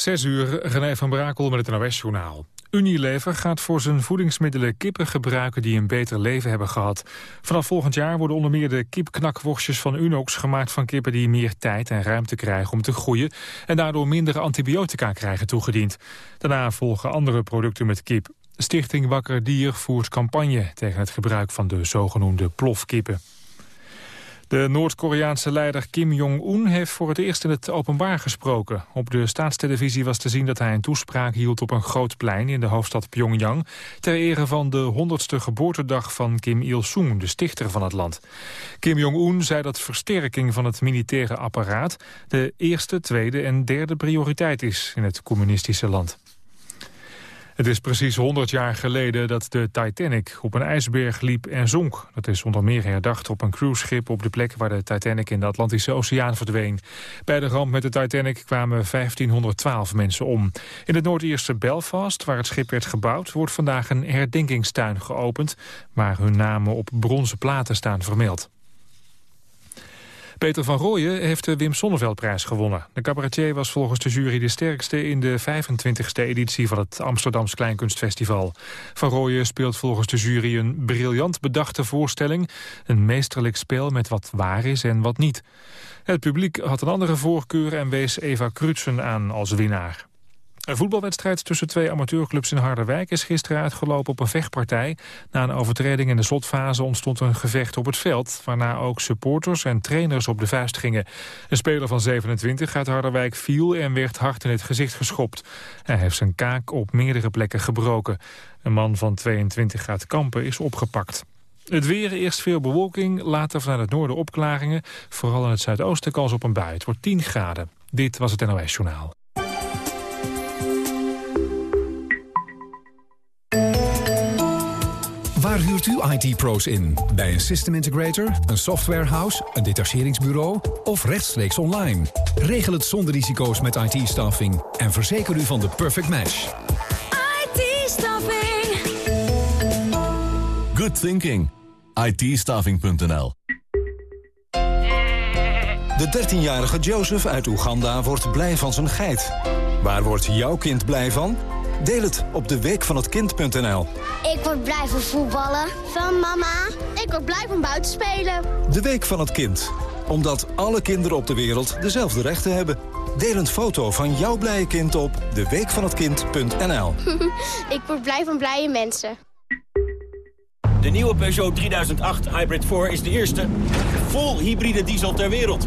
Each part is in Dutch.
Zes uur, René van Brakel met het NOS-journaal. Unilever gaat voor zijn voedingsmiddelen kippen gebruiken die een beter leven hebben gehad. Vanaf volgend jaar worden onder meer de kipknakworstjes van Unox gemaakt van kippen die meer tijd en ruimte krijgen om te groeien en daardoor minder antibiotica krijgen toegediend. Daarna volgen andere producten met kip. Stichting Wakker Dier voert campagne tegen het gebruik van de zogenoemde plofkippen. De Noord-Koreaanse leider Kim Jong-un heeft voor het eerst in het openbaar gesproken. Op de staatstelevisie was te zien dat hij een toespraak hield op een groot plein in de hoofdstad Pyongyang... ter ere van de 100ste geboortedag van Kim Il-sung, de stichter van het land. Kim Jong-un zei dat versterking van het militaire apparaat... de eerste, tweede en derde prioriteit is in het communistische land. Het is precies 100 jaar geleden dat de Titanic op een ijsberg liep en zonk. Dat is onder meer herdacht op een cruiseschip op de plek waar de Titanic in de Atlantische Oceaan verdween. Bij de ramp met de Titanic kwamen 1512 mensen om. In het Noord-Ierse Belfast, waar het schip werd gebouwd, wordt vandaag een herdenkingstuin geopend, waar hun namen op bronzen platen staan vermeld. Peter van Rooyen heeft de Wim Sonneveldprijs gewonnen. De cabaretier was volgens de jury de sterkste in de 25e editie van het Amsterdams Kleinkunstfestival. Van Rooyen speelt volgens de jury een briljant bedachte voorstelling. Een meesterlijk spel met wat waar is en wat niet. Het publiek had een andere voorkeur en wees Eva Krutsen aan als winnaar. Een voetbalwedstrijd tussen twee amateurclubs in Harderwijk is gisteren uitgelopen op een vechtpartij. Na een overtreding in de slotfase ontstond een gevecht op het veld, waarna ook supporters en trainers op de vuist gingen. Een speler van 27 uit Harderwijk viel en werd hard in het gezicht geschopt. Hij heeft zijn kaak op meerdere plekken gebroken. Een man van 22 uit Kampen is opgepakt. Het weer, eerst veel bewolking, later vanuit het noorden opklaringen. Vooral in het zuidoosten kans op een bui. Het wordt 10 graden. Dit was het NOS Journaal. Waar huurt u IT-pro's in? Bij een system integrator, een softwarehouse, een detacheringsbureau of rechtstreeks online? Regel het zonder risico's met IT-staffing en verzeker u van de perfect match. IT-staffing. Good thinking. it De 13-jarige Joseph uit Oeganda wordt blij van zijn geit. Waar wordt jouw kind blij van? Deel het op de week van het kind.nl. Ik word blij van voetballen. Van mama. Ik word blij van buiten spelen. De week van het kind. Omdat alle kinderen op de wereld dezelfde rechten hebben. Deel een foto van jouw blije kind op deweekvanhetkind.nl. Ik word blij van blije mensen. De nieuwe Peugeot 3008 Hybrid 4 is de eerste vol hybride diesel ter wereld.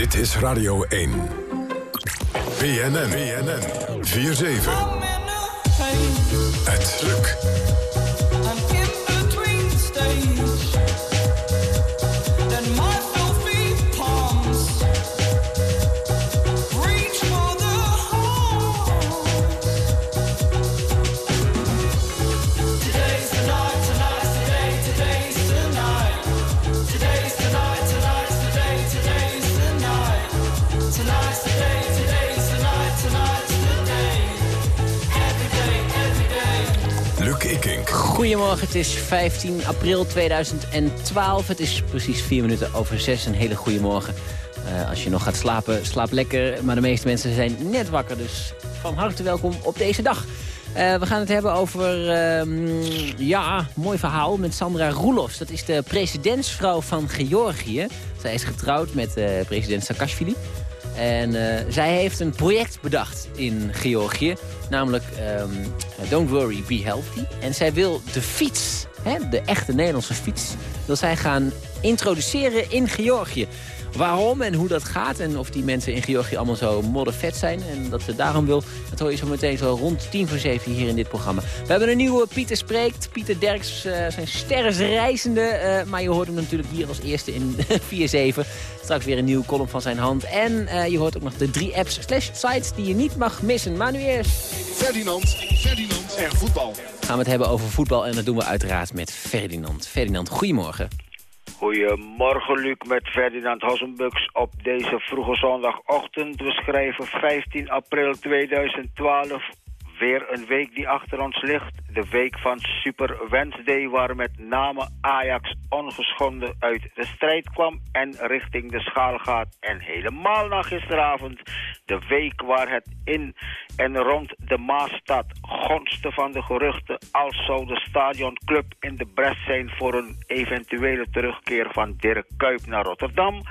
Dit is Radio 1. BNN. BNN. 4-7. Het lukt. Het is 15 april 2012. Het is precies vier minuten over zes. Een hele goede morgen. Uh, als je nog gaat slapen, slaap lekker. Maar de meeste mensen zijn net wakker, dus van harte welkom op deze dag. Uh, we gaan het hebben over, uh, ja, mooi verhaal met Sandra Roelofs. Dat is de presidentsvrouw van Georgië. Zij is getrouwd met uh, president Saakashvili. En uh, zij heeft een project bedacht in Georgië. Namelijk um, Don't Worry, Be Healthy. En zij wil de fiets, hè, de echte Nederlandse fiets... wil zij gaan introduceren in Georgië. Waarom en hoe dat gaat en of die mensen in Georgië allemaal zo moddervet zijn... en dat ze daarom wil, dat hoor je zo meteen zo rond tien voor zeven hier in dit programma. We hebben een nieuwe Pieter Spreekt. Pieter Derks, uh, zijn sterrensreizende. Uh, maar je hoort hem natuurlijk hier als eerste in 4-7. Straks weer een nieuwe column van zijn hand. En uh, je hoort ook nog de drie apps slash sites die je niet mag missen. Maar nu eerst... Ferdinand, Ferdinand en voetbal. Gaan we het hebben over voetbal en dat doen we uiteraard met Ferdinand. Ferdinand, goedemorgen. Goedemorgen Luc met Ferdinand Hossenbux op deze vroege zondagochtend. We schrijven 15 april 2012 Weer een week die achter ons ligt. De week van Super Wednesday waar met name Ajax ongeschonden uit de strijd kwam en richting de schaal gaat. En helemaal na gisteravond de week waar het in en rond de Maasstad gonste van de geruchten als zou de stadionclub in de bres zijn voor een eventuele terugkeer van Dirk Kuyp naar Rotterdam.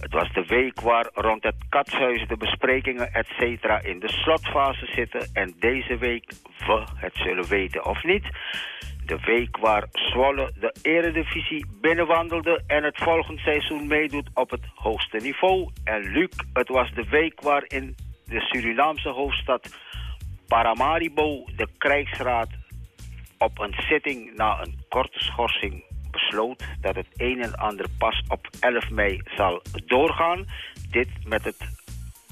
Het was de week waar rond het katshuis de besprekingen et cetera in de slotfase zitten. En deze week we het zullen weten of niet. De week waar Zwolle de eredivisie binnenwandelde en het volgend seizoen meedoet op het hoogste niveau. En Luc, het was de week waarin de Surinaamse hoofdstad Paramaribo de krijgsraad op een zitting na een korte schorsing besloot dat het een en ander pas op 11 mei zal doorgaan. Dit met het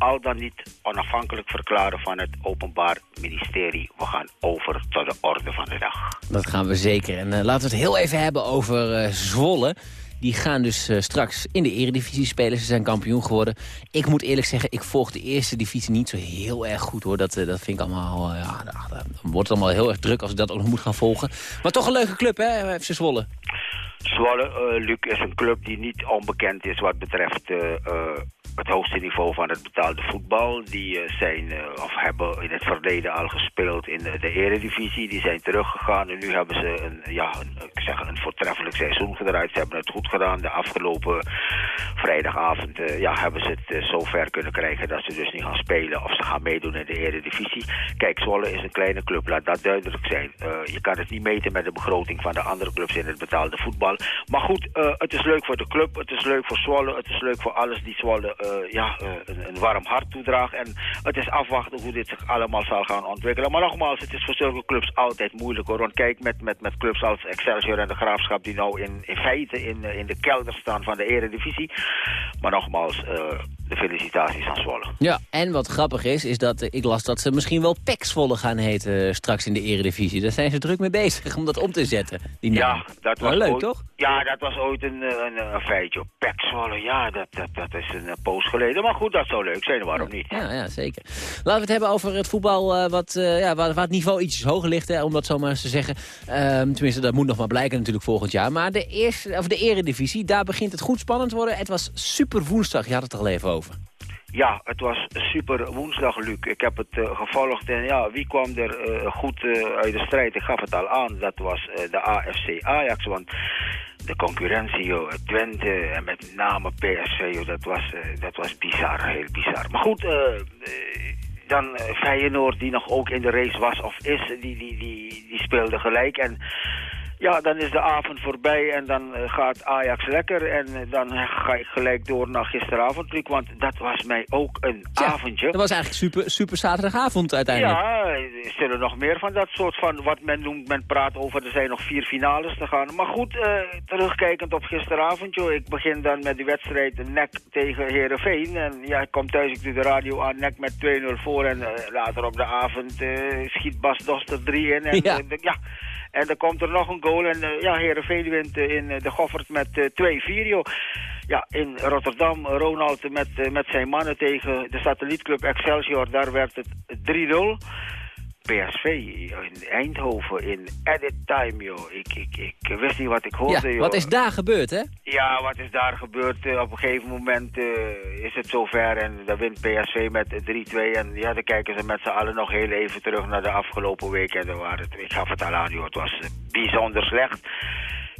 al dan niet onafhankelijk verklaren van het Openbaar Ministerie. We gaan over tot de orde van de dag. Dat gaan we zeker. En uh, laten we het heel even hebben over uh, Zwolle. Die gaan dus uh, straks in de eredivisie spelen. Ze zijn kampioen geworden. Ik moet eerlijk zeggen, ik volg de eerste divisie niet zo heel erg goed hoor. Dat, dat vind ik allemaal, ja, dan wordt het allemaal heel erg druk als ik dat ook nog moet gaan volgen. Maar toch een leuke club hè, FC Zwolle. Zwolle, Luc, is een club die niet onbekend is wat betreft het hoogste niveau van het betaalde voetbal. Die uh, zijn uh, of hebben in het verleden al gespeeld in de, eredivisie. Die zijn teruggegaan en nu hebben ze een, ja, ik zeg een voortreffelijk seizoen gedraaid. Ze hebben het goed gedaan. De afgelopen vrijdagavond uh, ja, hebben ze het zo ver kunnen krijgen dat ze dus niet gaan spelen of ze gaan meedoen in de eredivisie. Kijk, Zwolle is een kleine club, laat dat duidelijk zijn. je kan het niet meten met de begroting van de andere clubs in het betaalde voetbal. Maar goed, het is leuk voor de club, het is leuk voor Zwolle, het is leuk voor alles die Zwolle uh, ja, uh, een, warm hart toedraagt. En het is afwachten hoe dit zich allemaal zal gaan ontwikkelen. Maar nogmaals, het is voor zulke clubs altijd moeilijk hoor. Want kijk met, met, met clubs als Excelsior en de Graafschap die nou in, feite in, in de kelder staan van de eredivisie. Maar nogmaals, de felicitaties aan Zwolle. Ja, en wat grappig is, is dat ik las dat ze misschien wel PEC Zwolle gaan heten straks in de eredivisie. Daar zijn ze druk mee bezig om dat om te zetten. Die ja, dat was leuk ooit, toch? Ja, dat was ooit een, een, een feitje. PEC Zwolle, ja, dat, dat, dat is een poos geleden. Maar goed, dat zou leuk zijn, waarom niet? Ja, ja zeker. Laten we het hebben over het voetbal wat, ja, waar, waar, het niveau ietsjes hoger ligt, hè, om dat zo maar eens te zeggen. Um, tenminste, dat moet nog maar blijken natuurlijk volgend jaar. Maar de, eerste, of de eredivisie, daar begint het goed spannend te worden. Het was super woensdag, je had het er al even over. Ja, het was super woensdag, Luc. Ik heb het uh, gevolgd en ja, wie kwam er uh, goed uh, uit de strijd? Ik gaf het al aan, dat was de AFC Ajax, want de concurrentie, joh, Twente en met name PSV, dat, was, dat was bizar, heel bizar. Maar goed, dan Feyenoord, die nog ook in de race was of is, die, die, die, die speelde gelijk en... Ja, dan is de avond voorbij en dan uh, gaat Ajax lekker. En uh, dan ga ik gelijk door naar gisteravond, Luc. Want dat was mij ook een ja, avondje. Dat was eigenlijk super, super zaterdagavond uiteindelijk. Ja, er zullen nog meer van dat soort van wat men noemt. Men praat over, er zijn nog vier finales te gaan. Maar goed, uh, terugkijkend op gisteravond, joh. Ik begin dan met die wedstrijd NEC tegen Herenveen. En ja, ik kom thuis, ik doe de radio aan, NEC met 2-0 voor. En later op de avond schiet Bas Doster 3 in. En, ja. ja. En dan komt er nog een goal en uh, ja, Heerenveen wint uh, in uh, de Goffert met 2-4, joh. Ja, in Rotterdam, Ronald met, met zijn mannen tegen de satellietclub Excelsior, daar werd het 3-0. PSV in Eindhoven in edit time, joh. Ik, ik, ik wist niet wat ik hoorde, ja, joh. Wat is daar gebeurd, hè? Ja, wat is daar gebeurd? Uh, op een gegeven moment uh, is het zover en dan wint PSV met 3-2. En ja, dan kijken ze met z'n allen nog heel even terug naar de afgelopen week. En dan waren het, ik gaf het al aan, joh. Het was bijzonder slecht.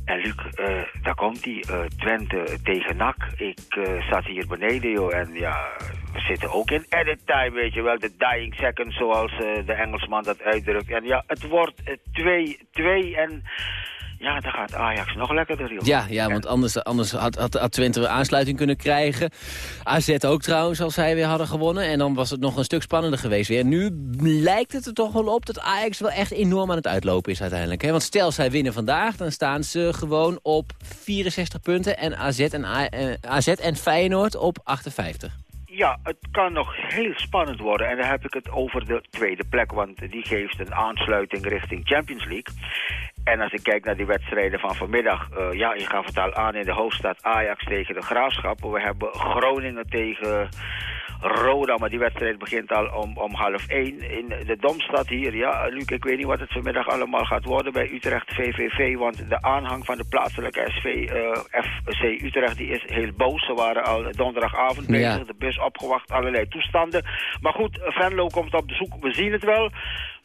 En Luc, uh, daar komt hij, uh, Twente tegen NAC. Ik zat hier beneden, joh. En ja, we zitten ook in edit time, weet je wel. De dying second, zoals de Engelsman dat uitdrukt. En ja, het wordt 2-2 en... ja, dan gaat Ajax nog lekkerder, joh. Ja, ja want anders, anders had, had, had Twente aansluiting kunnen krijgen. AZ ook trouwens, als zij weer hadden gewonnen. En dan was het nog een stuk spannender geweest weer. Nu lijkt het er toch wel op dat Ajax wel echt enorm aan het uitlopen is uiteindelijk. Hè? Want stel zij winnen vandaag, dan staan ze gewoon op 64 punten. En AZ en, eh, AZ en Feyenoord op 58. Ja, het kan nog heel spannend worden. En dan heb ik het over de tweede plek. Want die geeft een aansluiting richting Champions League. En als ik kijk naar die wedstrijden van vanmiddag... Uh, ja, je gaf het aan in de hoofdstad Ajax tegen de Graafschap. We hebben Groningen tegen Roda, maar die wedstrijd begint al om, om half één. In de Domstad hier, ja, Luc, ik weet niet wat het vanmiddag allemaal gaat worden bij Utrecht VVV. Want de aanhang van de plaatselijke SV, uh, eh, FC Utrecht die is heel boos. Ze waren al donderdagavond bezig, de bus opgewacht, allerlei toestanden. Maar goed, Venlo komt op bezoek, we zien het wel.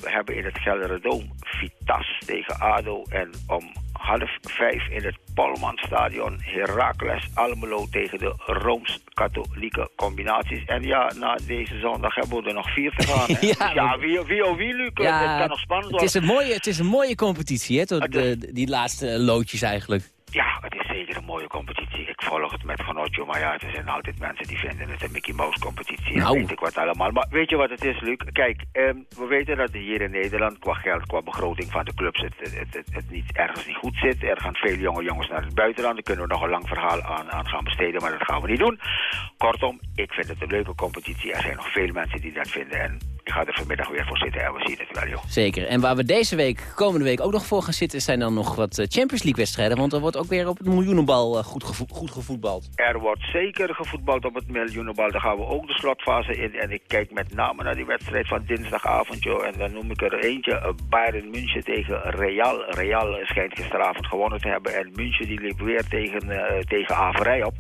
We hebben in het Gelderdoom Vitas tegen ADO en om half vijf in het Polmanstadion Heracles Almelo tegen de Rooms-Katholieke combinaties. En ja, na deze zondag hebben we er nog vier te gaan. ja, ja, wie, wie oh wie, Luc? Ja, het kan nog spannend worden. Het is een mooie, het is een mooie competitie, hè? Tot de, die laatste loodjes eigenlijk. Ja, het is zeker een mooie competitie. Ik volg het met genotje, maar ja, er zijn altijd mensen die vinden het een Mickey Mouse competitie. Nou. weet ik wat allemaal. Maar weet je wat het is, Luc? Kijk, ehm, we weten dat hier in Nederland qua geld, qua begroting van de clubs het, het, het, het, niet, ergens niet goed zit. Er gaan veel jonge jongens naar het buitenland. Daar kunnen we nog een lang verhaal aan, aan gaan besteden, maar dat gaan we niet doen. Kortom, ik vind het een leuke competitie. Er zijn nog veel mensen die dat vinden en ik ga er vanmiddag weer voor zitten en we zien het wel, joh. Zeker. En waar we deze week, komende week ook nog voor gaan zitten... zijn dan nog wat eh, Champions League wedstrijden. Want er wordt ook weer op het miljoenenbal eh, goed, goed gevoetbald. Er wordt zeker gevoetbald op het miljoenenbal. Daar gaan we ook de slotfase in. En ik kijk met name naar die wedstrijd van dinsdagavond, joh. En dan noem ik er eentje. Uh, Bayern München tegen Real. Real schijnt gisteravond gewonnen te hebben. En München die liep weer tegen, uh, tegen Averij op.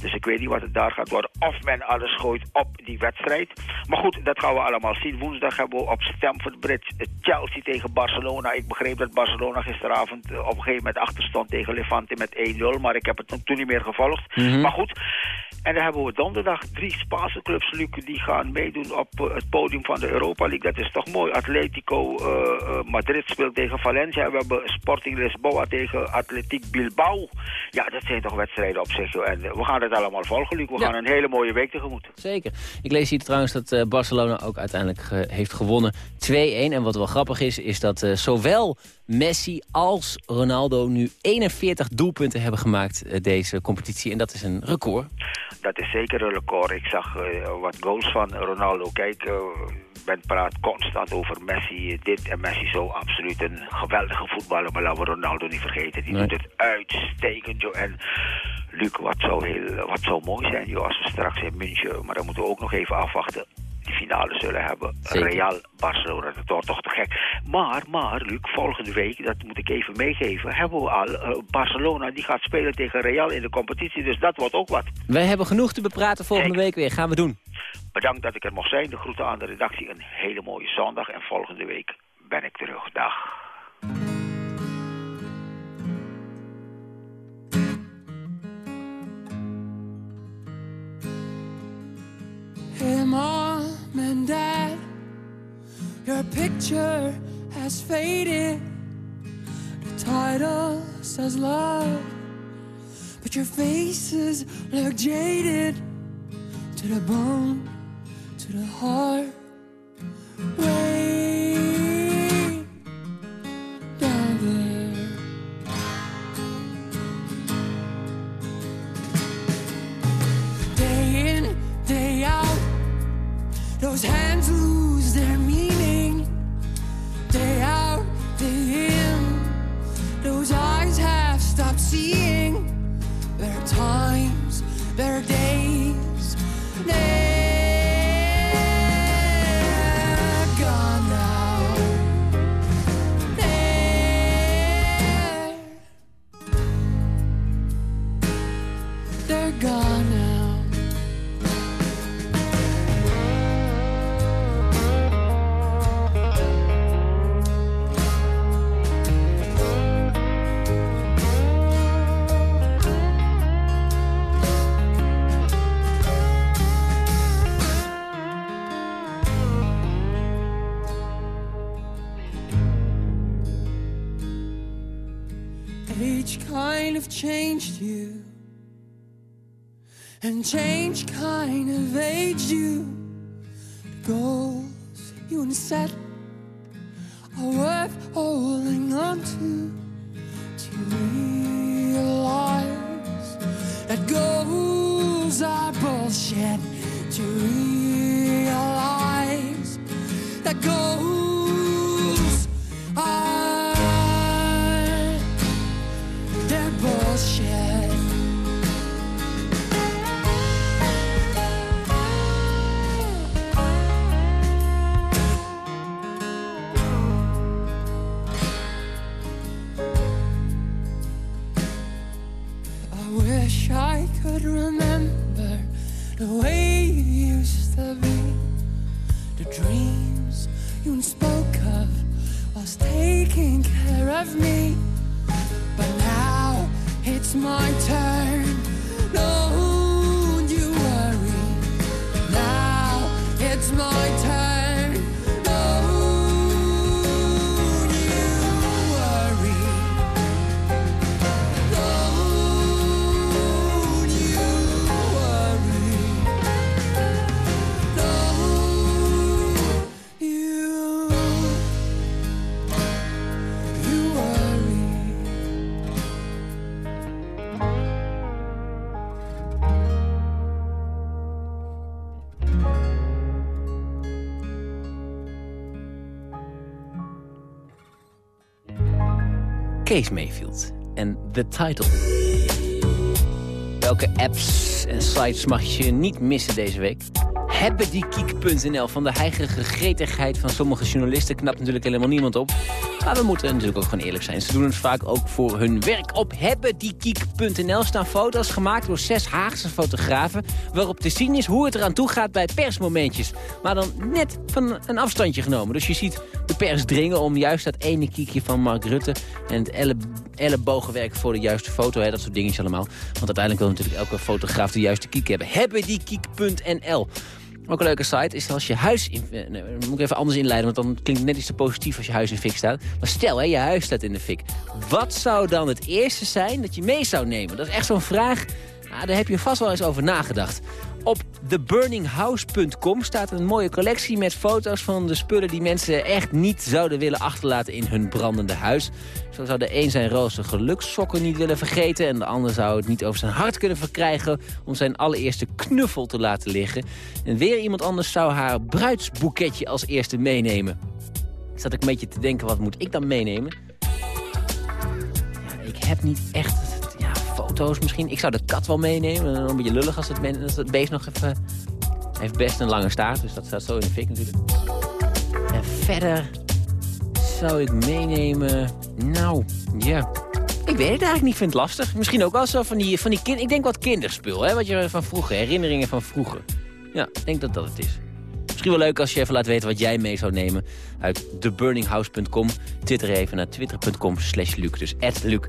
Dus ik weet niet wat het daar gaat worden. Of men alles gooit op die wedstrijd. Maar goed, dat gaan we allemaal zien woensdag hebben we op Stamford Bridge Chelsea tegen Barcelona. Ik begreep dat Barcelona gisteravond eh, op een gegeven moment achter stond tegen Levante met 1-0. Maar ik heb het toen niet meer gevolgd. Mhm. Maar goed, en dan hebben we donderdag drie Spaanse clubs, Luc, die gaan meedoen op eh, het podium van de Europa League. Dat is toch mooi. Atletico uh, Madrid speelt tegen Valencia. We hebben Sporting Lisboa tegen Atletiek Bilbao. Ja, dat zijn toch wedstrijden op zich. En we gaan het allemaal volgen, Luc. We gaan een hele mooie week tegemoet. Zeker. Ik lees hier trouwens dat Barcelona ook uiteindelijk heeft gewonnen 2-1. En wat wel grappig is, is dat uh, zowel Messi als Ronaldo nu 41 doelpunten hebben gemaakt uh, deze competitie. En dat is een record. Dat is zeker een record. Ik zag uh, wat goals van Ronaldo. Kijk, men praat constant over Messi dit en Messi zo. Absoluut een geweldige voetballer. Maar laten we Ronaldo niet vergeten. Die nee. doet het uitstekend. Joh. En Luc, wat zou, heel, wat zou mooi zijn joh, als we straks in München... maar dan moeten we ook nog even afwachten de finale zullen hebben. Real Barcelona, dat wordt toch te gek. Maar, maar, Luc, volgende week, dat moet ik even meegeven, hebben we al uh, Barcelona die gaat spelen tegen Real in de competitie. Dus dat wordt ook wat. Wij hebben genoeg te bepraten volgende week weer. Gaan we doen. Bedankt dat ik er mocht zijn. De groeten aan de redactie. Een hele mooie zondag. En volgende week ben ik terug. Dag. Picture has faded. The title says love, but your faces look jaded. To the bone, to the heart. And change kind of aged you. The goals you want to set are worth holding on to. To realize that goals are bullshit. To realize that goals Kees Mayfield en The Title. Welke apps en sites mag je niet missen deze week? Hebbediekiek.nl Van de heigerige gretigheid van sommige journalisten knapt natuurlijk helemaal niemand op. Maar we moeten natuurlijk ook gewoon eerlijk zijn. Ze doen het vaak ook voor hun werk. Op hebbediekiek.nl staan foto's gemaakt door zes Haagse fotografen... waarop te zien is hoe het eraan toe gaat bij persmomentjes. Maar dan net van een afstandje genomen. Dus je ziet de pers dringen om juist dat ene kiekje van Mark Rutte... en het elle ellebogenwerk voor de juiste foto. Hè, dat soort dingetjes allemaal. Want uiteindelijk wil natuurlijk elke fotograaf de juiste kiek hebben. Hebbediekiek.nl ook een leuke site is als je huis... In, eh, moet ik even anders inleiden, want dan klinkt het net iets te positief als je huis in fik staat. Maar stel, hè, je huis staat in de fik. Wat zou dan het eerste zijn dat je mee zou nemen? Dat is echt zo'n vraag, nou, daar heb je vast wel eens over nagedacht. Theburninghouse.com staat een mooie collectie met foto's van de spullen die mensen echt niet zouden willen achterlaten in hun brandende huis. Zo zou de een zijn roze gelukssokken niet willen vergeten en de ander zou het niet over zijn hart kunnen verkrijgen om zijn allereerste knuffel te laten liggen. En weer iemand anders zou haar bruidsboeketje als eerste meenemen. Zat ik een beetje te denken, wat moet ik dan meenemen? Ik heb niet echt misschien. Ik zou de kat wel meenemen. Een beetje lullig als het, beest nog even... Heeft best een lange staart, dus dat staat zo in de fik natuurlijk. En verder zou ik meenemen... Nou, ja... Ik weet het eigenlijk niet, vind het lastig. Misschien ook wel zo van die, van die kind... Ik denk wat kinderspul, hè, wat je van vroeger, herinneringen van vroeger. Ja, ik denk dat dat het is. Misschien wel leuk als je even laat weten wat jij mee zou nemen uit theburninghouse.com. Twitter even naar twitter.com slash Luc, dus Luc.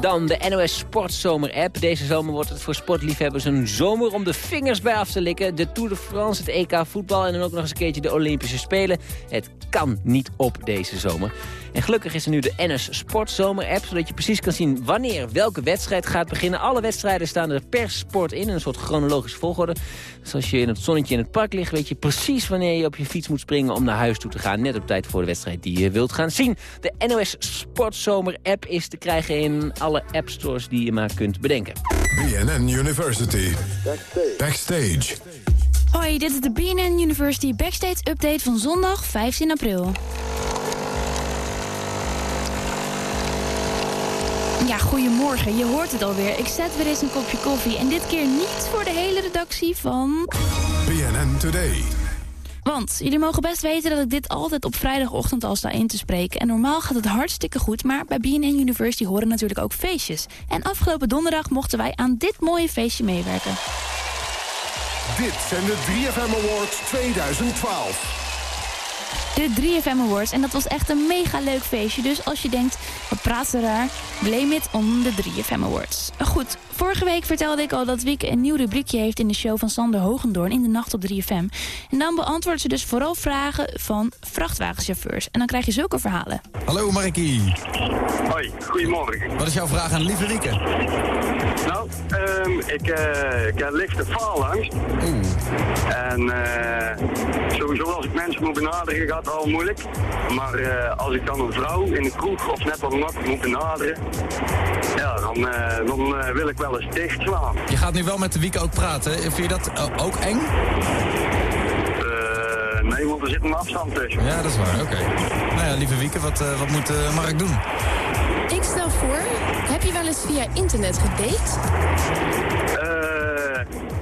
Dan de NOS Sportzomer app. Deze zomer wordt het voor sportliefhebbers een zomer om de vingers bij af te likken. De Tour de France, het EK voetbal en dan ook nog eens een keertje de Olympische Spelen. Het kan niet op deze zomer. En gelukkig is er nu de NS Sportzomer app, zodat je precies kan zien wanneer welke wedstrijd gaat beginnen. Alle wedstrijden staan er per sport in, een soort chronologische volgorde. Dus als je in het zonnetje in het park ligt, weet je precies wanneer je op je fiets moet springen om naar huis toe te gaan. Net op tijd voor de wedstrijd die je wilt gaan zien. De NOS Sportzomer app is te krijgen in alle appstores die je maar kunt bedenken. BNN University. Backstage. Hoi, dit is de BNN University Backstage Update van zondag 15 april. Ja, goedemorgen. Je hoort het alweer. Ik zet weer eens een kopje koffie. En dit keer niet voor de hele redactie van... BNN Today. Want jullie mogen best weten dat ik dit altijd op vrijdagochtend al sta in te spreken. En normaal gaat het hartstikke goed, maar bij BNN University horen natuurlijk ook feestjes. En afgelopen donderdag mochten wij aan dit mooie feestje meewerken. Dit zijn de 3FM Awards 2012. De 3FM Awards. En dat was echt een mega leuk feestje. Dus als je denkt, wat praat ze raar, blame it on de 3FM Awards. Goed, vorige week vertelde ik al dat Wieke een nieuw rubriekje heeft in de show van Sander Hogendoorn in de nacht op 3FM. En dan beantwoordt ze dus vooral vragen van vrachtwagenchauffeurs. En dan krijg je zulke verhalen. Hallo Markie. Hoi, goedemorgen. Wat is jouw vraag aan lieve Wieke? Nou, um, ik, uh, ik heb lichte faalangst. Oeh. En uh, sowieso als ik mensen moet benaderen gaat het al moeilijk. Maar uh, als ik dan een vrouw in een kroeg of net wat makkelijk moet benaderen, ja, dan, dan wil ik wel eens dichtslaan. Je gaat nu wel met de Wieke ook praten. Vind je dat ook eng? nee, want er zit een afstand tussen. Ja, dat is waar. Oké. Okay. Nou ja, lieve Wieke, wat, wat moet Mark doen? Ik stel voor, heb je wel eens via internet gedate? Eh,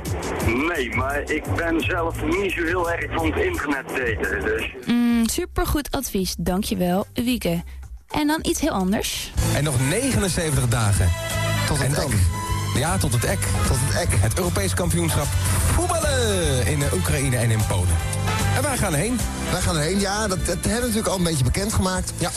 nee, maar ik ben zelf niet zo heel erg van het internet daten, dus... Mm, supergoed advies, dankjewel, Wieke. En dan iets heel anders. En nog 79 dagen. Tot het en dan, ek. Ja, tot het ek. Tot het ek. Het Europees kampioenschap voetballen in Oekraïne en in Polen. En wij gaan erheen. Wij gaan erheen, ja. Dat, dat hebben we natuurlijk al een beetje bekendgemaakt. Ja.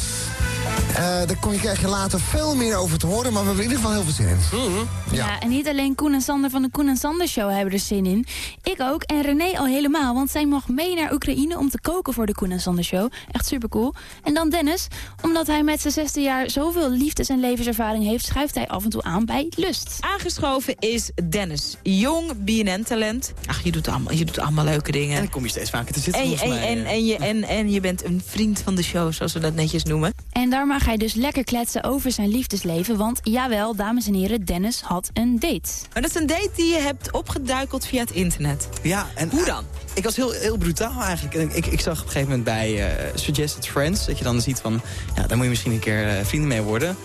Uh, daar kom je, krijg je later veel meer over te horen, maar we hebben in ieder geval heel veel zin in. Mm -hmm. ja. ja. en niet alleen Koen en Sander van de Koen en Sander Show hebben er zin in. Ik ook en René al helemaal, want zij mag mee naar Oekraïne om te koken voor de Koen en Sander Show. Echt super cool. En dan Dennis, omdat hij met zijn zesde jaar zoveel liefdes- en levenservaring heeft, schuift hij af en toe aan bij Lust. Aangeschoven is Dennis. Jong BNN-talent. Ach, je doet, allemaal, je doet allemaal leuke dingen. En dan kom je steeds vaker te zitten en, volgens en, mij. En, en, je, en, en je bent een vriend van de show, zoals we dat netjes noemen. En daar mag hij dus lekker kletsen over zijn liefdesleven. Want jawel, dames en heren, Dennis had een date. Maar dat is een date die je hebt opgeduikeld via het internet. Ja, en Hoe dan? Ik was heel, heel brutaal eigenlijk. Ik, ik zag op een gegeven moment bij uh, Suggested Friends... dat je dan ziet van, ja, daar moet je misschien een keer uh, vrienden mee worden.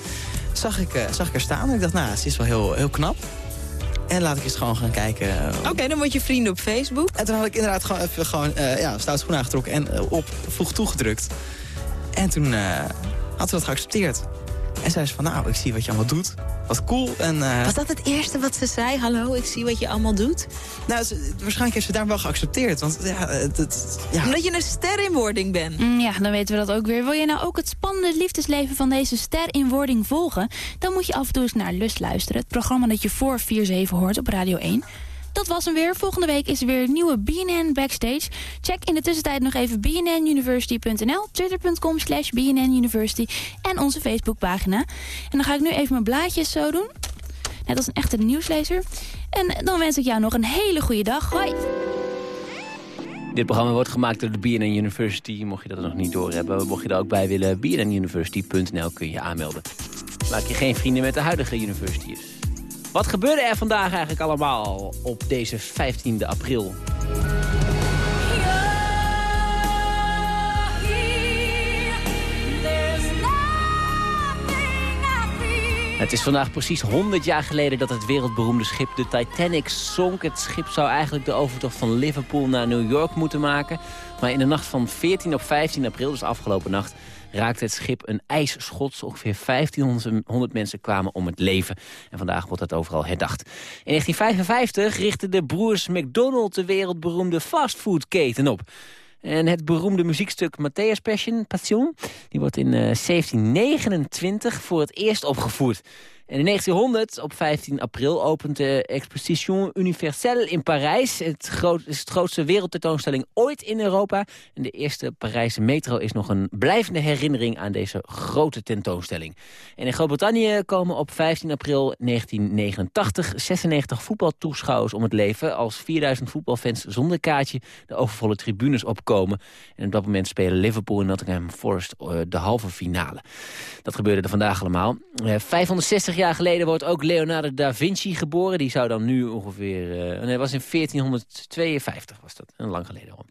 Zag ik, uh, zag ik er staan en ik dacht, nou, ze is wel heel, heel knap. En laat ik eens gewoon gaan kijken. Oké, okay, dan word je vrienden op Facebook. En toen had ik inderdaad gewoon even gewoon, ja, stout schoen aangetrokken en op voeg toegedrukt. En toen had ze dat geaccepteerd. En zei ze van, nou, ik zie wat je allemaal doet. Wat cool. En, uh... Was dat het eerste wat ze zei? Hallo, ik zie wat je allemaal doet? Nou, ze, waarschijnlijk heeft ze daar wel geaccepteerd. Want ja, het, het, ja. Omdat je een ster in wording bent. Mm, ja, dan weten we dat ook weer. Wil je nou ook het spannende liefdesleven van deze ster in wording volgen? Dan moet je af en toe eens naar Lust luisteren. Het programma dat je voor 4-7 hoort op Radio 1. Dat was hem weer. Volgende week is er weer een nieuwe BNN Backstage. Check in de tussentijd nog even bnnuniversity.nl, twitter.com slash bnnuniversity en onze Facebookpagina. En dan ga ik nu even mijn blaadjes zo doen. Net als een echte nieuwslezer. En dan wens ik jou nog een hele goede dag. Hoi! Dit programma wordt gemaakt door de BNN University. Mocht je dat nog niet doorhebben, mocht je er ook bij willen... bnnuniversity.nl kun je aanmelden. Maak je geen vrienden met de huidige universities. Wat gebeurde er vandaag eigenlijk allemaal op deze 15e april? Het is vandaag precies 100 jaar geleden dat het wereldberoemde schip de Titanic zonk. Het schip zou eigenlijk de overtocht van Liverpool naar New York moeten maken. Maar in de nacht van 14 op 15 april, dus afgelopen nacht raakte het schip een ijsschots. Ongeveer 1500 mensen kwamen om het leven. En vandaag wordt dat overal herdacht. In 1955 richtten de broers McDonald de wereldberoemde fastfoodketen op. En het beroemde muziekstuk Matthäus Passion, Passion die wordt in uh, 1729 voor het eerst opgevoerd. En in 1900, op 15 april, opent de Exposition Universelle in Parijs. Het grootste wereldtentoonstelling ooit in Europa. En de eerste Parijse metro is nog een blijvende herinnering aan deze grote tentoonstelling. En in Groot-Brittannië komen op 15 april 1989 96 voetbaltoeschouwers om het leven... als 4000 voetbalfans zonder kaartje de overvolle tribunes opkomen. En op dat moment spelen Liverpool en Nottingham Forest eh, de halve finale. Dat gebeurde er vandaag allemaal. Eh, 560 60 jaar geleden wordt ook Leonardo da Vinci geboren. Die zou dan nu ongeveer... Uh, nee, was in 1452 was dat. Een lang geleden al.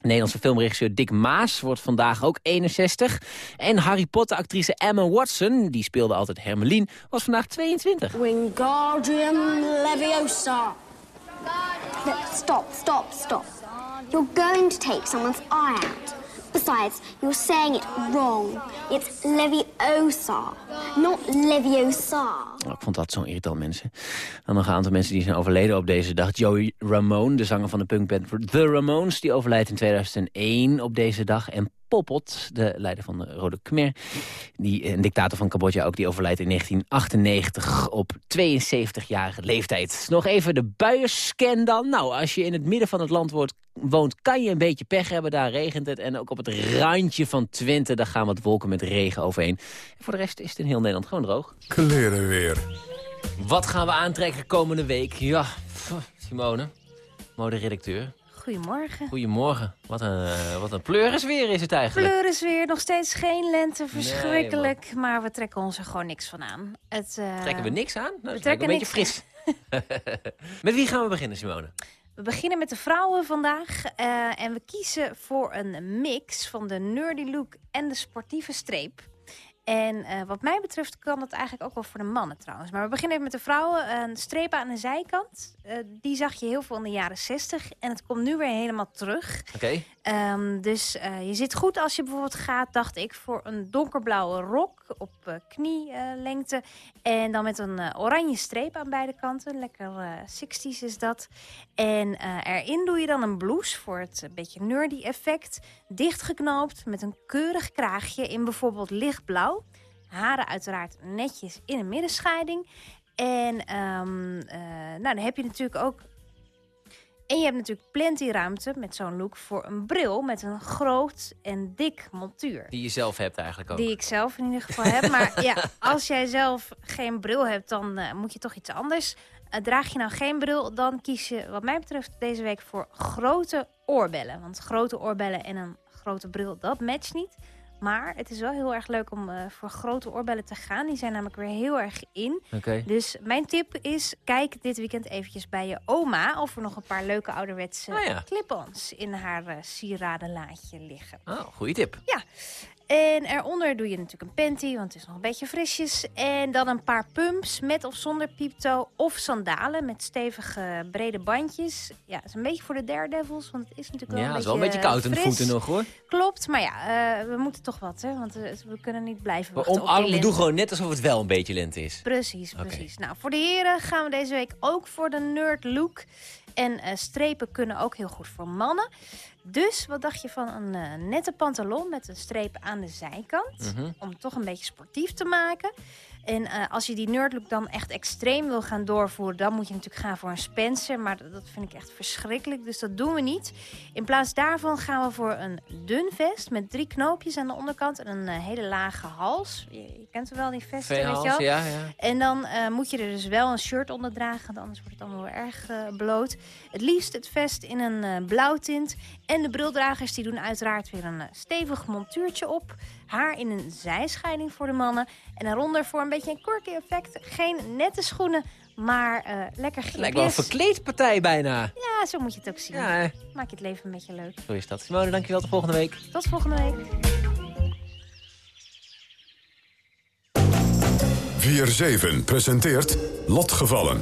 Nederlandse filmregisseur Dick Maas wordt vandaag ook 61. En Harry Potter-actrice Emma Watson, die speelde altijd Hermelien, was vandaag 22. Wingardium Leviosa. Stop, stop, stop. You're going to take someone's eye out. Besides, you're saying it wrong. It's Leviosa, not Leviosa. Oh, ik vond dat zo irritant, mensen. Dan nog een aantal mensen die zijn overleden op deze dag. Joey Ramone, de zanger van de punkband The Ramones... die overlijdt in 2001 op deze dag. En Pol Pot, de leider van de Rode Khmer. Die, een dictator van Cambodja ook, die overlijdt in 1998 op 72-jarige leeftijd. Nog even de buienscan dan. Nou, als je in het midden van het land woont, woont, kan je een beetje pech hebben. Daar regent het. En ook op het randje van Twente, daar gaan wat wolken met regen overheen. En voor de rest is het in heel Nederland gewoon droog. Kleren weer. Wat gaan we aantrekken komende week? Ja, Simone, moderedacteur. Goedemorgen. Goedemorgen. Wat een, uh, wat een pleurisweer is het eigenlijk. Pleuris weer, nog steeds geen lente, verschrikkelijk. maar we trekken ons er gewoon niks van aan. Het, uh, trekken we niks aan? Nou, we trekken een beetje fris. met wie gaan we beginnen, Simone? We beginnen met de vrouwen vandaag. Uh, en we kiezen voor een mix van de nerdy look en de sportieve streep. En uh, wat mij betreft kan dat eigenlijk ook wel voor de mannen trouwens. Maar we beginnen even met de vrouwen. Een streep aan de zijkant. Uh, die zag je heel veel in de jaren 60. En het komt nu weer helemaal terug. Oké. Um, dus uh, je zit goed als je bijvoorbeeld gaat, dacht ik, voor een donkerblauwe rok op knielengte. en dan met een oranje streep aan beide kanten. Lekker 60s is dat. En erin doe je dan een blouse voor het beetje nerdy effect. Dichtgeknoopt met een keurig kraagje in bijvoorbeeld lichtblauw. Haren uiteraard netjes in een middenscheiding. En uh, nou, dan heb je natuurlijk ook... En je hebt natuurlijk plenty ruimte met zo'n look voor een bril... met een groot en dik montuur. Die je zelf hebt eigenlijk ook. Die ik zelf in ieder geval heb. Maar ja, als jij zelf geen bril hebt, dan uh, moet je toch iets anders. Uh, draag je nou geen bril, dan kies je wat mij betreft deze week voor grote oorbellen. Want grote oorbellen en een grote bril, dat matcht niet... Maar het is wel heel erg leuk om uh, voor grote oorbellen te gaan. Die zijn namelijk weer heel erg in. Okay. Dus mijn tip is, kijk dit weekend eventjes bij je oma... of er nog een paar leuke ouderwetse oh ja. clip-ons in haar uh, sieradenlaadje liggen. Oh, goede tip. Ja. En eronder doe je natuurlijk een panty, want het is nog een beetje frisjes. En dan een paar pumps met of zonder pieptoe of sandalen met stevige brede bandjes. Ja, is een beetje voor de daredevils, want het is natuurlijk wel ja, een beetje is wel een beetje koud in de voeten nog hoor. Klopt, maar ja, uh, we moeten toch wat, hè, want uh, we kunnen niet blijven we wachten omarmen, We doen gewoon net alsof het wel een beetje lente is. Precies, precies. Okay. Nou, voor de heren gaan we deze week ook voor de nerd look. En uh, strepen kunnen ook heel goed voor mannen. Dus wat dacht je van een uh, nette pantalon met een streep aan de zijkant? Mhm. Mm -hmm. Om het toch een beetje sportief te maken. En uh, als je die nerdlook dan echt extreem wil gaan doorvoeren... dan moet je natuurlijk gaan voor een Spencer. Maar dat, dat vind ik echt verschrikkelijk, dus dat doen we niet. In plaats daarvan gaan we voor een dun vest... met drie knoopjes aan de onderkant en een uh, hele lage hals. Je, je kent wel die vesten, weet je wel? Ja, ja. En dan uh, moet je er dus wel een shirt onder dragen... want anders wordt het allemaal wel erg bloot. Het liefst het vest in een uh, blauwtint. En de brildragers die doen uiteraard weer een stevig montuurtje op... Haar in een zijscheiding voor de mannen. En daaronder voor een beetje een quirky effect. Geen nette schoenen, maar uh, lekker geel. Lijkt wel een verkleedpartij bijna. Ja, zo moet je het ook zien. Ja, Maak je het leven een beetje leuk. Zo is dat. Simone, dankjewel. Tot volgende week. Tot volgende week. 4-7 presenteert Lotgevallen.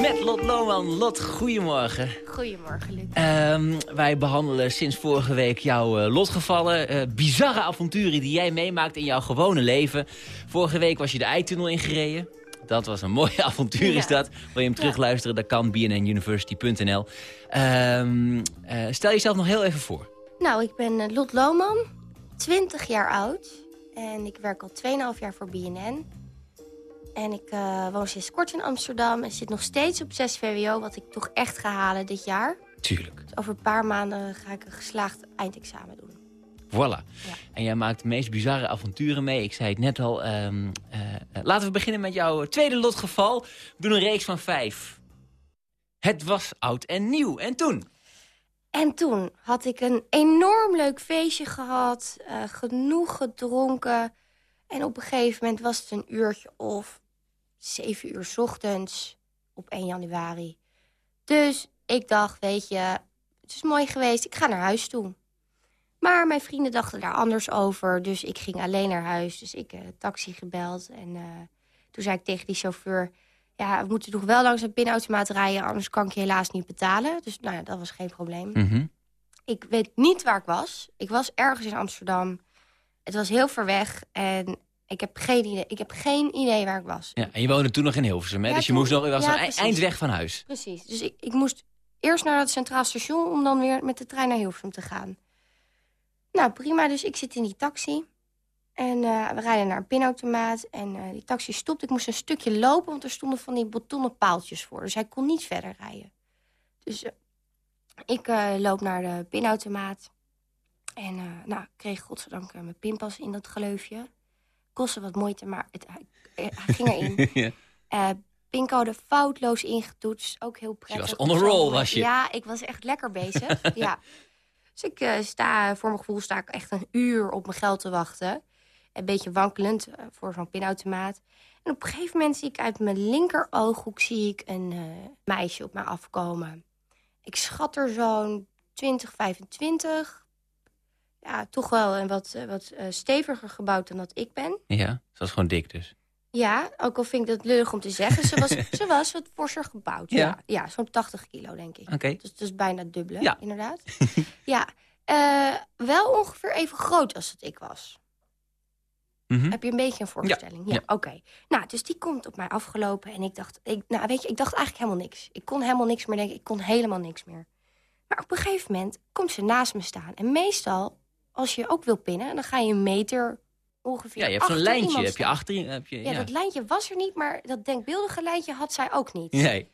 Met Lot Lohman. Lot, goedemorgen. Goedemorgen, Luc. Um, wij behandelen sinds vorige week jouw uh, lotgevallen. Uh, bizarre avonturen die jij meemaakt in jouw gewone leven. Vorige week was je de eitunnel ingereden. Dat was een mooi avontuur, ja. is dat. Wil je hem terugluisteren, dat kan bnnuniversity.nl. Um, uh, stel jezelf nog heel even voor. Nou, ik ben Lot Lohman, 20 jaar oud. En ik werk al 2,5 jaar voor BNN. En ik uh, woon sinds kort in Amsterdam en zit nog steeds op 6 VWO... wat ik toch echt ga halen dit jaar. Tuurlijk. Dus over een paar maanden ga ik een geslaagd eindexamen doen. Voilà. Ja. En jij maakt de meest bizarre avonturen mee. Ik zei het net al. Um, uh, laten we beginnen met jouw tweede lotgeval. We doen een reeks van vijf. Het was oud en nieuw. En toen? En toen had ik een enorm leuk feestje gehad. Uh, genoeg gedronken. En op een gegeven moment was het een uurtje of zeven uur 's ochtends op 1 januari. Dus ik dacht, weet je, het is mooi geweest, ik ga naar huis toe. Maar mijn vrienden dachten daar anders over, dus ik ging alleen naar huis. Dus ik heb uh, taxi gebeld en uh, toen zei ik tegen die chauffeur... ja, we moeten nog wel langs een pinautomaat rijden, anders kan ik je helaas niet betalen. Dus nou ja, dat was geen probleem. Mm -hmm. Ik weet niet waar ik was. Ik was ergens in Amsterdam. Het was heel ver weg en ik heb geen idee, ik heb geen idee waar ik was. Ja, en je woonde toen nog in Hilversum, hè? Ja, dus je toen, moest nog, was ja, een precies. eindweg van huis. Precies, dus ik, ik moest eerst naar het Centraal Station... om dan weer met de trein naar Hilversum te gaan. Nou, prima. Dus ik zit in die taxi. En eh, we rijden naar een pinautomaat. En eh, die taxi stopt. Ik moest een stukje lopen, want er stonden van die betonnen paaltjes voor. Dus hij kon niet verder rijden. Dus eh, ik loop naar de pinautomaat. En nou, ik kreeg godzijdank mijn pinpas in dat geleufje. Kostte wat moeite, maar het, hij, hij ging erin. ja. Eh, pincode foutloos ingetoetst. Ook heel prettig. was on a roll, was je. Ja, ik was echt lekker bezig. ja. Dus ik eh, sta, voor mijn gevoel sta ik echt een uur op mijn geld te wachten. Een beetje wankelend eh, voor zo'n pinautomaat. En op een gegeven moment zie ik uit mijn linker ooghoek zie ik een eh, meisje op mij afkomen. Ik schat er zo'n 20, 25. Ja, toch wel een wat, eh, wat eh, steviger gebouwd dan dat ik ben. Ja, ze was gewoon dik dus. Ja, ook al vind ik dat lullig om te zeggen. Ze was, ze was wat forser gebouwd. Ja. Ja, ja, zo'n 80 kilo, denk ik. Oké. Dus dat is bijna het dubbele, Ja. inderdaad. ja, eh, wel ongeveer even groot als het ik was. Mhm. Heb je een beetje een voorstelling? Ja, ja. oké. Nou, dus die komt op mij afgelopen en ik dacht, ik, nou weet je, ik dacht eigenlijk helemaal niks. Ik kon helemaal niks meer denken, ik kon helemaal niks meer. Maar op een gegeven moment komt ze naast me staan. En meestal, als je ook wil pinnen, dan ga je een meter ongeveer Ja, je hebt zo'n achter lijntje. Heb je achterin. Heb je, Ja, ja. dat lijntje was er niet, maar dat denkbeeldige lijntje had zij ook niet. Nee.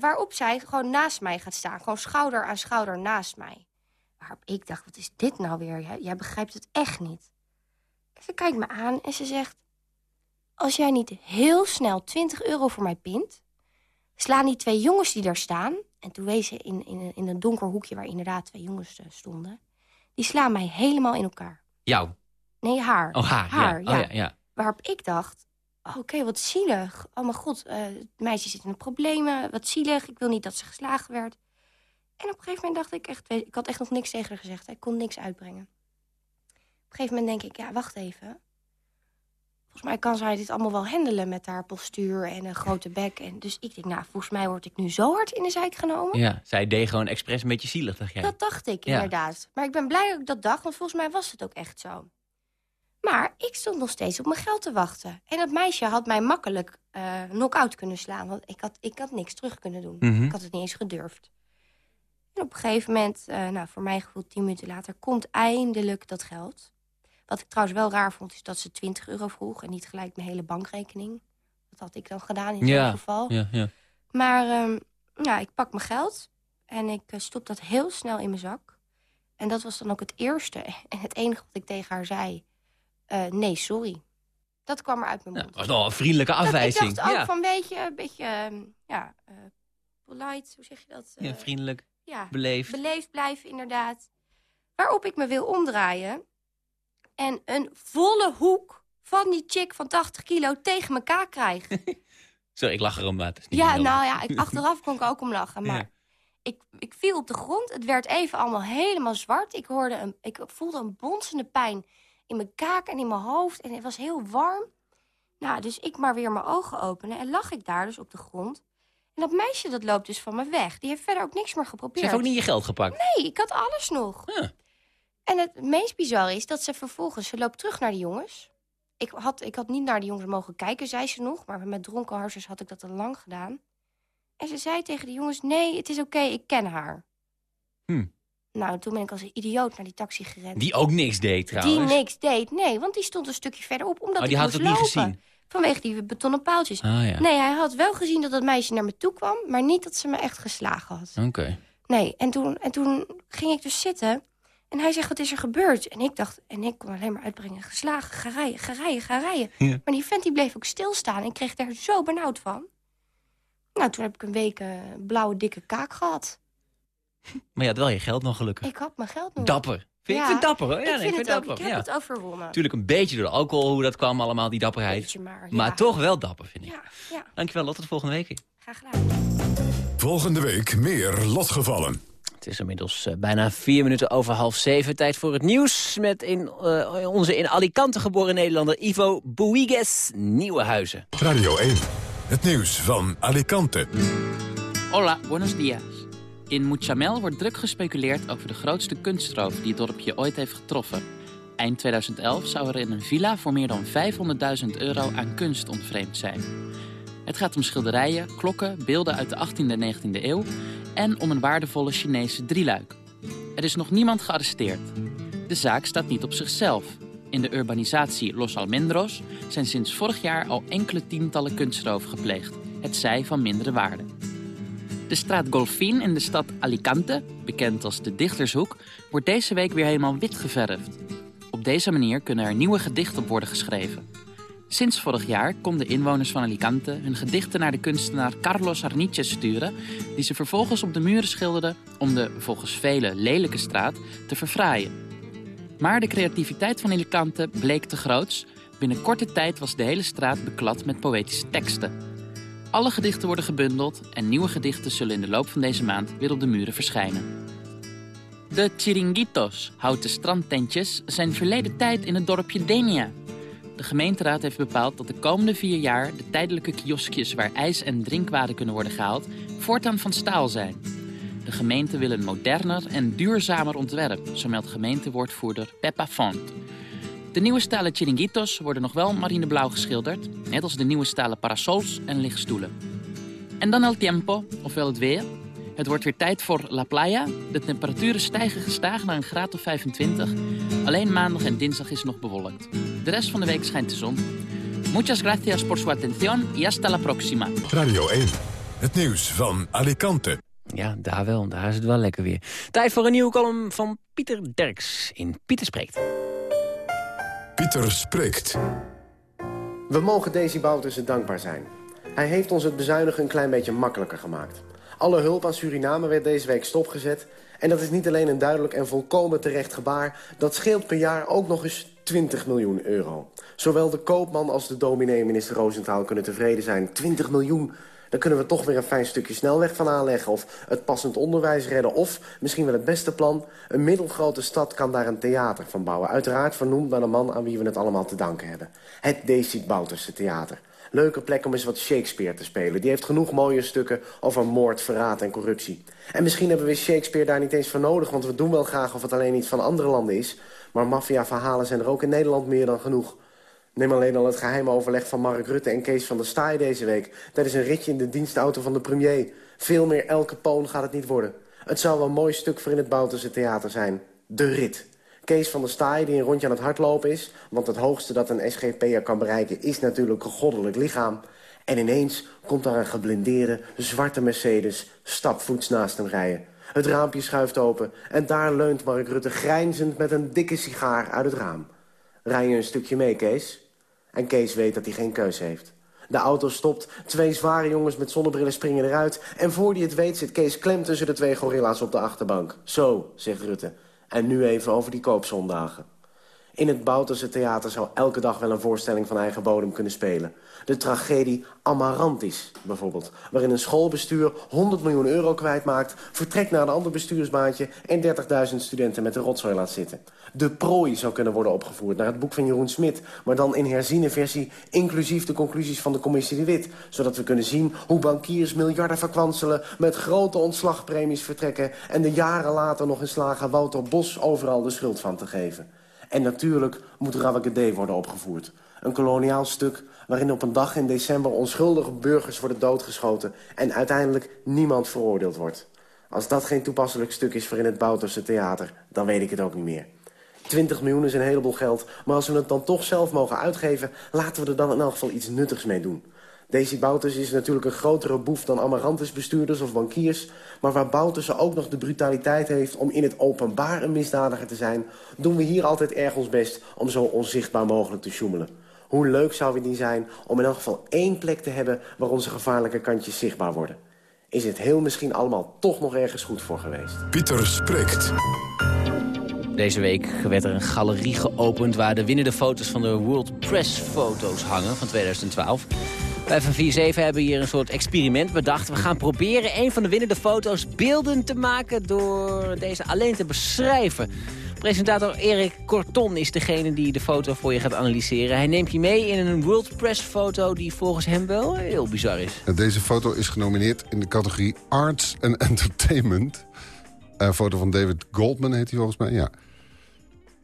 Waarop zij gewoon naast mij gaat staan. Gewoon schouder aan schouder naast mij. Waarop ik dacht, wat is dit nou weer? Jij, jij begrijpt het echt niet. En ze kijkt me aan en ze zegt... Als jij niet heel snel 20 euro voor mij pint... slaan die twee jongens die daar staan... en toen wees ze in, in, in een donker hoekje waar inderdaad twee jongens eh, stonden... die slaan mij helemaal in elkaar. Jou. Nee, haar. Oh, haar. Haar, ja. Oh, ja, ja. Waarop ik dacht, oh, oké, wat zielig. Oh mijn god, eh, het meisje zit in de problemen. Wat zielig, ik wil niet dat ze geslagen werd. En op een gegeven moment dacht ik echt... Ik had echt nog niks tegen haar gezegd. Ik kon niks uitbrengen. Op een gegeven moment denk ik, ja, wacht even. Volgens mij kan zij dit allemaal wel handelen met haar postuur en een grote bek. En dus ik denk, nou, volgens mij word ik nu zo hard in de zijk genomen. Ja, zij deed gewoon expres een beetje zielig, dacht jij? Dat dacht ik Ja. inderdaad. Maar ik ben blij dat ik dat dacht, want volgens mij was het ook echt zo. Maar ik stond nog steeds op mijn geld te wachten. En dat meisje had mij makkelijk eh knock-out kunnen slaan. Want ik had, ik had niks terug kunnen doen. Mhm. Ik had het niet eens gedurfd. En op een gegeven moment, eh, nou, voor mijn gevoel tien minuten later... komt eindelijk dat geld. Wat ik trouwens wel raar vond, is dat ze 20 euro vroeg... en niet gelijk mijn hele bankrekening. Dat had ik dan gedaan in zo'n ja. geval. Ja, ja. Maar ehm, ja, ik pak mijn geld en ik eh, stop dat heel snel in mijn zak. En dat was dan ook het eerste en het enige wat ik tegen haar zei. eh, nee, sorry. Dat kwam er uit mijn mond. Dat was wel een vriendelijke afwijzing. Dat, ik dacht ook ja. van een beetje, een beetje ehm, ja, eh, polite, hoe zeg je dat? ja, Eh, vriendelijk. ja, beleefd. Beleefd blijven, inderdaad. Waarop ik me wil omdraaien. En een volle hoek van die chick van 80 kilo tegen kaak krijg. Sorry, ik lach erom, maar het is niet Ja, nou ja, ik, achteraf kon ik ook om lachen. Maar Ja. ik, ik viel op de grond. Het werd even allemaal helemaal zwart. Ik, hoorde een, ik voelde een bonzende pijn in mijn kaak en in mijn hoofd. En het was heel warm. Nou, dus ik maar weer mijn ogen openen. En lag ik daar dus op de grond. En dat meisje dat loopt dus van me weg. Die heeft verder ook niks meer Ze geprobeerd. heeft ook niet je geld gepakt. Nee, ik had alles nog. En het meest bizarre is dat ze vervolgens... Ze loopt terug naar de jongens. Ik had, ik had niet naar de jongens mogen kijken, zei ze nog. Maar met dronken harsers had ik dat al lang gedaan. En ze zei tegen de jongens... Nee, het is oké, ik ken haar. Hm. Nou, toen ben ik als een idioot naar die taxi gerend. Die ook niks deed trouwens. Die niks deed. Nee, want die stond een stukje verderop. Omdat Oh, ik die had moest het niet lopen. gezien? Vanwege die betonnen paaltjes. Ah, ja. Nee, hij had wel gezien dat dat meisje naar me toe kwam. Maar niet dat ze me echt geslagen had. Oké. Nee, en toen, en toen ging ik dus zitten. En hij zegt, wat is er gebeurd? En ik dacht, en ik kon alleen maar uitbrengen... geslagen, ga rijden, ga rijden, ga rijden. Ja. Maar die vent die bleef ook stilstaan. En ik kreeg daar zo benauwd van. Nou, toen heb ik een week eh, blauwe dikke kaak gehad. Maar je had wel je geld nog gelukkig. Ik had mijn geld nog. Dapper. Vind, Ja, Ik vind het dapper hoor. Ja, ik nee, vind het ook. dapper. Ik heb ja. het overwonnen. Natuurlijk een beetje door de alcohol, hoe dat kwam allemaal, die dapperheid. Beetje maar, ja. toch wel dapper, vind ik. Ja, ja, Dankjewel, Lot, tot volgende week. graag gedaan. Volgende week meer lotgevallen. Het is inmiddels eh, bijna vier minuten over half zeven. Tijd voor het nieuws met in, eh, onze in Alicante geboren Nederlander Ivo Bouygues Nieuwenhuizen. Radio 1. Het nieuws van Alicante. Hola, buenos dias. In Muchamel wordt druk gespeculeerd over de grootste kunstroof die het dorpje ooit heeft getroffen. Eind 2011 zou er in een villa voor meer dan 500.000 euro aan kunst ontvreemd zijn. Het gaat om schilderijen, klokken, beelden uit de 18e en 19e eeuw en om een waardevolle Chinese drieluik. Er is nog niemand gearresteerd. De zaak staat niet op zichzelf. In de urbanisatie Los Almendros zijn sinds vorig jaar al enkele tientallen kunstroven gepleegd. Het zij van mindere waarde. De straat Golfin in de stad Alicante, bekend als de Dichtershoek, wordt deze week weer helemaal wit geverfd. Op deze manier kunnen er nieuwe gedichten worden geschreven. Sinds vorig jaar konden inwoners van Alicante hun gedichten naar de kunstenaar Carlos Arniches sturen, die ze vervolgens op de muren schilderde om de, volgens velen, lelijke straat te verfraaien. Maar de creativiteit van Alicante bleek te groots. Binnen korte tijd was de hele straat beklad met poëtische teksten. Alle gedichten worden gebundeld en nieuwe gedichten zullen in de loop van deze maand weer op de muren verschijnen. De chiringuitos, houten strandtentjes, zijn verleden tijd in het dorpje Denia. De gemeenteraad heeft bepaald dat de komende vier jaar de tijdelijke kioskjes waar ijs en drinkwater kunnen worden gehaald, voortaan van staal zijn. De gemeente wil een moderner en duurzamer ontwerp, zo meldt gemeentewoordvoerder Peppa Font. De nieuwe stalen chiringuitos worden nog wel marineblauw geschilderd, net als de nieuwe stalen parasols en lichtstoelen. En dan el tiempo, ofwel het weer. Het wordt weer tijd voor La Playa. De temperaturen stijgen gestaag naar een graad of 25. Alleen maandag en dinsdag is nog bewolkt. De rest van de week schijnt de zon. Muchas gracias por su atención y hasta la próxima. Radio 1, het nieuws van Alicante. Ja, daar wel. Daar is het wel lekker weer. Tijd voor een nieuwe column van Pieter Derks in Pieter Spreekt. Pieter spreekt. We mogen Daisy Bouterse dankbaar zijn. Hij heeft ons het bezuinigen een klein beetje makkelijker gemaakt. Alle hulp aan Suriname werd deze week stopgezet. En dat is niet alleen een duidelijk en volkomen terecht gebaar... dat scheelt per jaar ook nog eens 20 miljoen euro. Zowel de koopman als de dominee minister Roosentaal kunnen tevreden zijn. 20 miljoen, daar kunnen we toch weer een fijn stukje snelweg van aanleggen... of het passend onderwijs redden. Of, misschien wel het beste plan... een middelgrote stad kan daar een theater van bouwen. Uiteraard vernoemd naar de man aan wie we het allemaal te danken hebben. Het Desi Bouterse Theater. Leuke plek om eens wat Shakespeare te spelen. Die heeft genoeg mooie stukken over moord, verraad en corruptie. En misschien hebben we Shakespeare daar niet eens voor nodig... want we doen wel graag of het alleen iets van andere landen is. Maar maffia-verhalen zijn er ook in Nederland meer dan genoeg. Neem alleen al het geheime overleg van Mark Rutte en Kees van der Staaij deze week. Tijdens een ritje in de dienstauto van de premier. Veel meer elke poon gaat het niet worden. Het zou wel een mooi stuk voor in het Bouterse Theater zijn. De rit. Kees van der Staaij die een rondje aan het hardlopen is... want het hoogste dat een SGP'er kan bereiken is natuurlijk een goddelijk lichaam. En ineens komt daar een geblindeerde zwarte Mercedes stapvoets naast hem rijden. Het raampje schuift open en daar leunt Mark Rutte grijnzend met een dikke sigaar uit het raam. Rij je een stukje mee, Kees? En Kees weet dat hij geen keus heeft. De auto stopt, twee zware jongens met zonnebrillen springen eruit... en voor die het weet zit Kees klem tussen de twee gorilla's op de achterbank. Zo, zegt Rutte. En nu even over die koopzondagen. In het Bouterse theater zou elke dag wel een voorstelling van eigen bodem kunnen spelen. De tragedie Amarantis, bijvoorbeeld. Waarin een schoolbestuur 100 miljoen euro kwijtmaakt... vertrekt naar een ander bestuursbaantje... en 30.000 studenten met de rotzooi laat zitten. De prooi zou kunnen worden opgevoerd naar het boek van Jeroen Smit... maar dan in herziene versie, inclusief de conclusies van de commissie De Wit. Zodat we kunnen zien hoe bankiers miljarden verkwanselen... met grote ontslagpremies vertrekken... en de jaren later nog in slagen Wouter Bos overal de schuld van te geven. En natuurlijk moet Rawagede worden opgevoerd. Een koloniaal stuk waarin op een dag in december onschuldige burgers worden doodgeschoten... en uiteindelijk niemand veroordeeld wordt. Als dat geen toepasselijk stuk is voor in het Bouterse theater, dan weet ik het ook niet meer. 20 miljoen is een heleboel geld, maar als we het dan toch zelf mogen uitgeven... laten we er dan in elk geval iets nuttigs mee doen. Daisy Bouters is natuurlijk een grotere boef dan Amarantis-bestuurders of bankiers... maar waar Bouters ook nog de brutaliteit heeft om in het openbaar een misdadiger te zijn... doen we hier altijd erg ons best om zo onzichtbaar mogelijk te sjoemelen. Hoe leuk zou het niet zijn om in elk geval één plek te hebben... waar onze gevaarlijke kantjes zichtbaar worden. Is het heel misschien allemaal toch nog ergens goed voor geweest. Pieter spreekt. Deze week werd er een galerie geopend waar de winnende foto's van de World Press foto's hangen van 2012. Wij van 4-7 hebben hier een soort experiment bedacht. We gaan proberen een van de winnende foto's beelden te maken door deze alleen te beschrijven. Presentator Erik Corton is degene die de foto voor je gaat analyseren. Hij neemt je mee in een World Press foto die volgens hem wel heel bizar is. Deze foto is genomineerd in de categorie Arts and Entertainment. Een foto van David Goldman heet hij volgens mij, ja.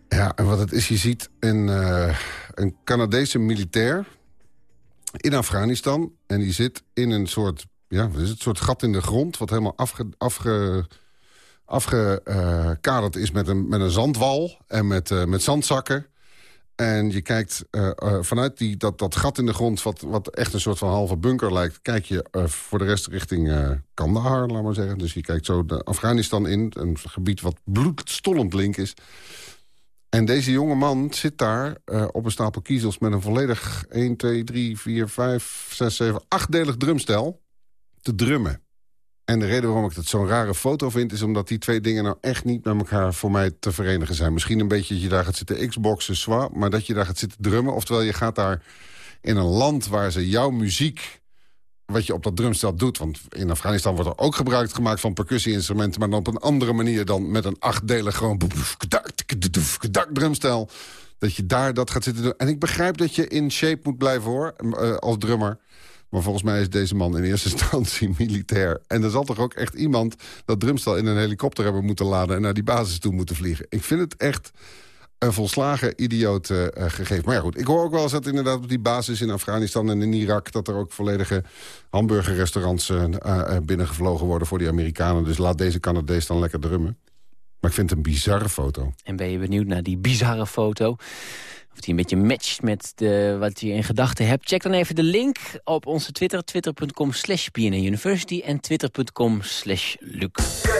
Ja, en wat het is, je ziet een, uh, een Canadese militair in Afghanistan. En die zit in een soort, ja, wat is het, soort gat in de grond... wat helemaal afge, afge, afgekaderd is met een, met een zandwal en met, eh, met zandzakken. En je kijkt eh, eh, vanuit die, dat, dat gat in de grond, wat, wat echt een soort van halve bunker lijkt... kijk je voor de rest richting Kandahar, laat maar zeggen. Dus je kijkt zo de Afghanistan in, een gebied wat bloedstollend link is. En deze jonge man zit daar eh, op een stapel kiezels... met een volledig 1, 2, 3, 4, 5, 6, 7, achtdelig drumstel te drummen. En de reden waarom ik het zo'n rare foto vind... is omdat die twee dingen nou echt niet met elkaar voor mij te verenigen zijn. Misschien een beetje dat je daar gaat zitten xboxen, zwaar... maar dat je daar gaat zitten drummen. Oftewel, je gaat daar in een land waar ze jouw muziek... wat je op dat drumstel doet... want in Afghanistan wordt er ook gebruik gemaakt van percussie-instrumenten... maar dan op een andere manier dan met een achtdelig gewoon... drumstel, dat je daar dat gaat zitten doen. En ik begrijp dat je in shape moet blijven, hoor, eh, als drummer... Maar volgens mij is deze man in eerste instantie militair. En er zal toch ook echt iemand dat drumstel in een helikopter hebben moeten laden... en naar die basis toe moeten vliegen. Ik vind het echt een volslagen idioot eh, eh, gegeven. Maar ja goed, ik hoor ook wel eens dat inderdaad op die basis in Afghanistan en in Irak... dat er ook volledige hamburgerrestaurants eh, binnengevlogen worden voor die Amerikanen. Dus laat deze Canadees dan lekker drummen. Maar ik vind het een bizarre foto. En ben je benieuwd naar die bizarre foto? Of die een beetje matcht met de, wat je in gedachten hebt? Check dan even de link op onze Twitter. Twitter.com slash University en twitter.com slash Luc.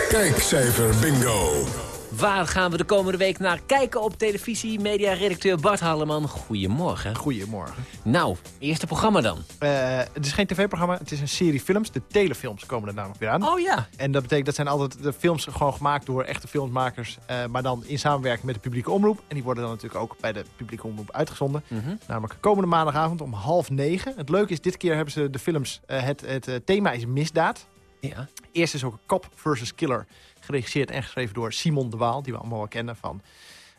Kijkcijfer bingo. Waar gaan we de komende week naar kijken op televisie? Media-redacteur Bart Halleman, goedemorgen. Goedemorgen. Nou, eerste programma dan. Eh, het is geen tv-programma, het is een serie films. De telefilms komen er namelijk weer aan. Oh ja. En dat betekent dat zijn altijd de films gewoon gemaakt door echte filmmakers. eh, maar dan in samenwerking met de publieke omroep. En die worden dan natuurlijk ook bij de publieke omroep uitgezonden. Mhm. Namelijk komende maandagavond om half negen. Het leuke is, dit keer hebben ze de films... eh, het, het thema is misdaad. Ja. Eerst is ook Cop versus Killer. Geregisseerd en geschreven door Simon de Waal. Die we allemaal wel kennen van...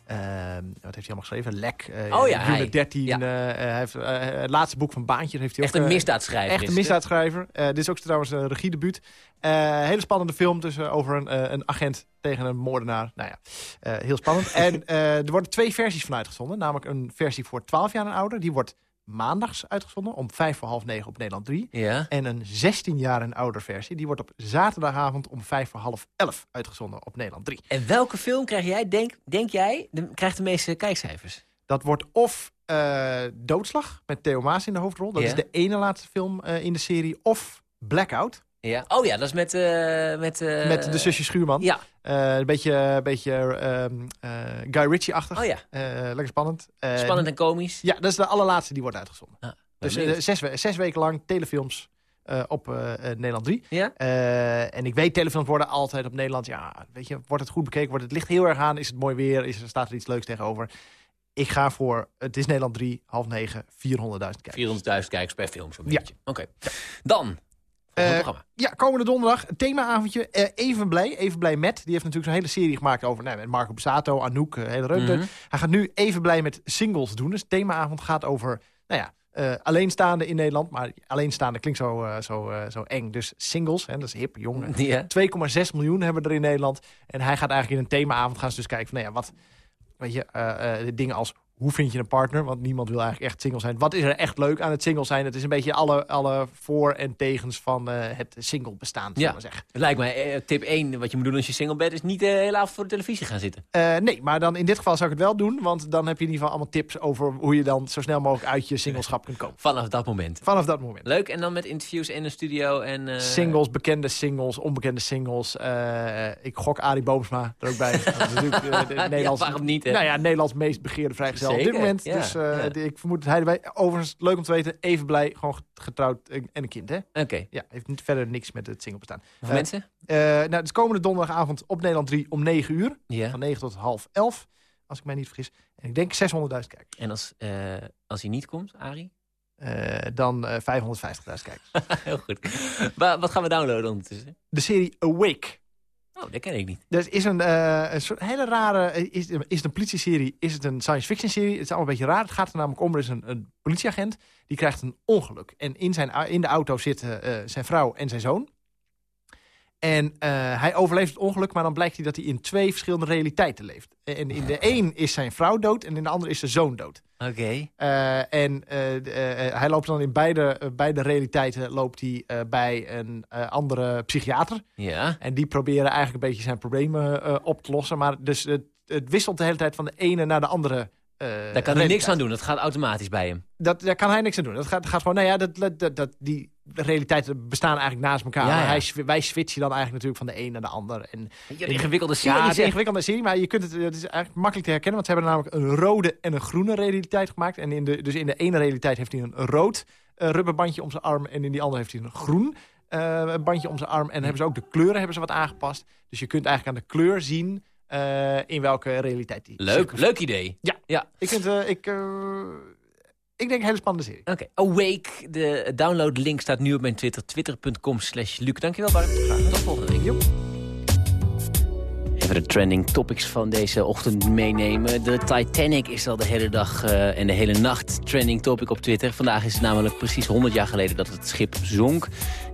eh, wat heeft hij allemaal geschreven? Lek, eh Oh ja, Unit hij. 13. Ja. eh, hij heeft, eh, het laatste boek van Baantje heeft hij Echt ook... een eh, misdaadschrijver Echt een misdaadschrijver. Dit is ook trouwens een regiedebuut. Hele spannende film dus, over een, een agent tegen een moordenaar. Nou ja, heel spannend. en er worden twee versies van uitgezonden. Namelijk een versie voor 12 jaar en ouder. Die wordt maandags uitgezonden om vijf voor half negen op Nederland 3. Ja. En een 16 jaar en ouder versie. Die wordt op zaterdagavond om vijf voor half elf uitgezonden op Nederland 3. En welke film krijg jij, denk, denk jij, de, krijgt de meeste kijkcijfers? Dat wordt of eh, Doodslag met Theo Maas in de hoofdrol. Dat Ja. is de ene laatste film eh, in de serie. Of Blackout. Ja. Oh ja, dat is met... eh, met, met de zusje Schuurman. Ja. Eh, een beetje, een beetje ehm, eh, Guy Ritchie-achtig. Oh ja. Eh, lekker spannend. Spannend en komisch. Ja, dat is de allerlaatste die wordt uitgezonden. ben dus zes, we- zes weken lang telefilms op Nederland 3. Ja? En ik weet, telefilms worden altijd op Nederland... Ja, weet je, wordt het goed bekeken? Wordt het licht heel erg aan? Is het mooi weer? Is er, staat er iets leuks tegenover? Ik ga voor, het is Nederland 3, half 9, 400.000 kijkers. 400.000 kijkers per film, zo'n Ja. beetje. Oké. Dan, Eh, ja, komende donderdag, themaavondje. Eh, even blij, even blij met. Die heeft natuurlijk zo'n hele serie gemaakt over nou, met Marco Bussato, Anouk, eh, hele reuze. Mhm. Hij gaat nu even blij met singles doen. Dus themaavond gaat over, nou ja, alleenstaande in Nederland. Maar alleenstaande klinkt zo, zo, zo eng. Dus singles, hè, dat is hip, jong. Ja. 2,6 miljoen hebben we er in Nederland. En hij gaat eigenlijk in een themaavond gaan ze dus kijken van, nou ja, wat, weet je, dingen als hoe vind je een partner? Want niemand wil eigenlijk echt single zijn. Wat is er echt leuk aan het single zijn? Het is een beetje alle, alle voor- en tegens van eh, het single bestaan, Ja, we zeggen. het lijkt mij eh, tip 1, wat je moet doen als je single bent... is niet de hele avond voor de televisie gaan zitten. Eh, nee, maar dan in dit geval zou ik het wel doen. Want dan heb je in ieder geval allemaal tips over hoe je dan zo snel mogelijk uit je singleschap kunt komen. Vanaf dat moment. Vanaf dat moment. Leuk, en dan met interviews in een studio en... eh, Singles, bekende singles, onbekende singles. Eh, ik gok Arie Boomsma er ook bij. Dat is natuurlijk eh, de Ja, Nederlands, waarom niet, hè? Nou ja, Nederlands meest begeerde vrijgezel op dit moment. ja, dus eh, ja. ik vermoed dat hij erbij... Overigens, leuk om te weten, even blij, gewoon getrouwd en en een kind, hè? Oké. Ja, heeft niet, verder niks met het single bestaan. Hoeveel Eh, mensen? eh, nou, het is komende donderdagavond op Nederland 3 om 9 uur. Ja. Van 9 tot half 11, als ik mij niet vergis. En ik denk 600.000 kijkers. En als, als hij niet komt, Arie? Dan eh 550.000 kijkers. Heel goed. Wa- wat gaan we downloaden ondertussen? De serie Awake. Oh, dat ken ik niet. Dat is een, eh, een soort hele rare... eh, Is, is het een politieserie? Is het een science fiction serie? Het is allemaal een beetje raar. Het gaat er namelijk om, er is een, een politieagent... die krijgt een ongeluk. En in, zijn, in de auto zitten eh, zijn vrouw en zijn zoon. En eh, hij overleeft het ongeluk, maar dan blijkt hij dat hij in twee verschillende realiteiten leeft. En in de een is zijn vrouw dood en in de andere is zijn zoon dood. Oké. Uh, en uh, hij loopt dan in beide, beide realiteiten loopt hij, bij een andere psychiater. Ja. En die proberen eigenlijk een beetje zijn problemen op te lossen. Maar dus het, het wisselt de hele tijd van de ene naar de andere daar kan hij niks aan doen, dat gaat automatisch bij hem. Dat, daar kan hij niks aan doen. Dat gaat, gaat gewoon, nou ja, dat, dat, dat, die realiteiten bestaan eigenlijk naast elkaar. Ja, ja. Hij, wij switchen dan eigenlijk natuurlijk van de een naar de ander. En, een ingewikkelde serie. Ja, het is een ingewikkelde serie, maar je kunt het, het is eigenlijk makkelijk te herkennen. Want ze hebben namelijk een rode en een groene realiteit gemaakt. En in de, dus in de ene realiteit heeft hij een rood uh, rubberbandje om zijn arm. En in die andere heeft hij een groen uh, bandje om zijn arm. En hebben ze ook de kleuren hebben ze wat aangepast. Dus je kunt eigenlijk aan de kleur zien uh, in welke realiteit die Leuk, leuk idee. Ja, ja. ik, vind, uh, ik, uh, ik denk een hele spannende serie. Oké, okay. Awake, de downloadlink staat nu op mijn Twitter. Twitter.com slash Luc. Dankjewel Bart. Graag tot volgende week. Joep. De trending topics van deze ochtend meenemen. De Titanic is al de hele dag uh, en de hele nacht trending topic op Twitter. Vandaag is het namelijk precies 100 jaar geleden dat het schip zonk.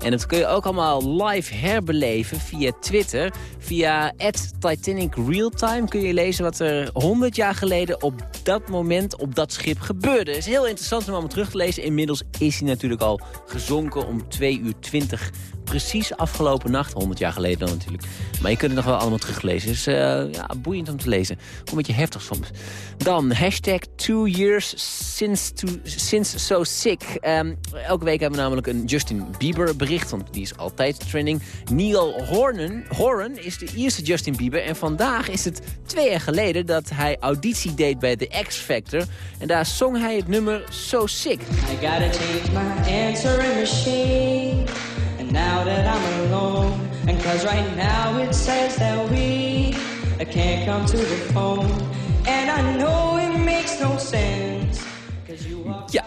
En dat kun je ook allemaal live herbeleven via Twitter. Via Titanic Realtime kun je lezen wat er 100 jaar geleden op dat moment op dat schip gebeurde. Is heel interessant om allemaal terug te lezen. Inmiddels is hij natuurlijk al gezonken om 2 uur 20 precies afgelopen nacht. 100 jaar geleden dan natuurlijk. Maar je kunt het nog wel allemaal teruglezen. Dus uh, ja, boeiend om te lezen. Een beetje heftig soms. Dan hashtag two years since, to, since so sick. Um, elke week hebben we namelijk een Justin Bieber bericht. Want die is altijd trending. Neil Hornen, is de eerste Justin Bieber. En vandaag is het twee jaar geleden dat hij auditie deed bij The X Factor. En daar zong hij het nummer So Sick. I gotta take my answering machine. Now that I'm alone, and cause right now it says that we I can't come to the phone, and I know it makes no sense. Ja,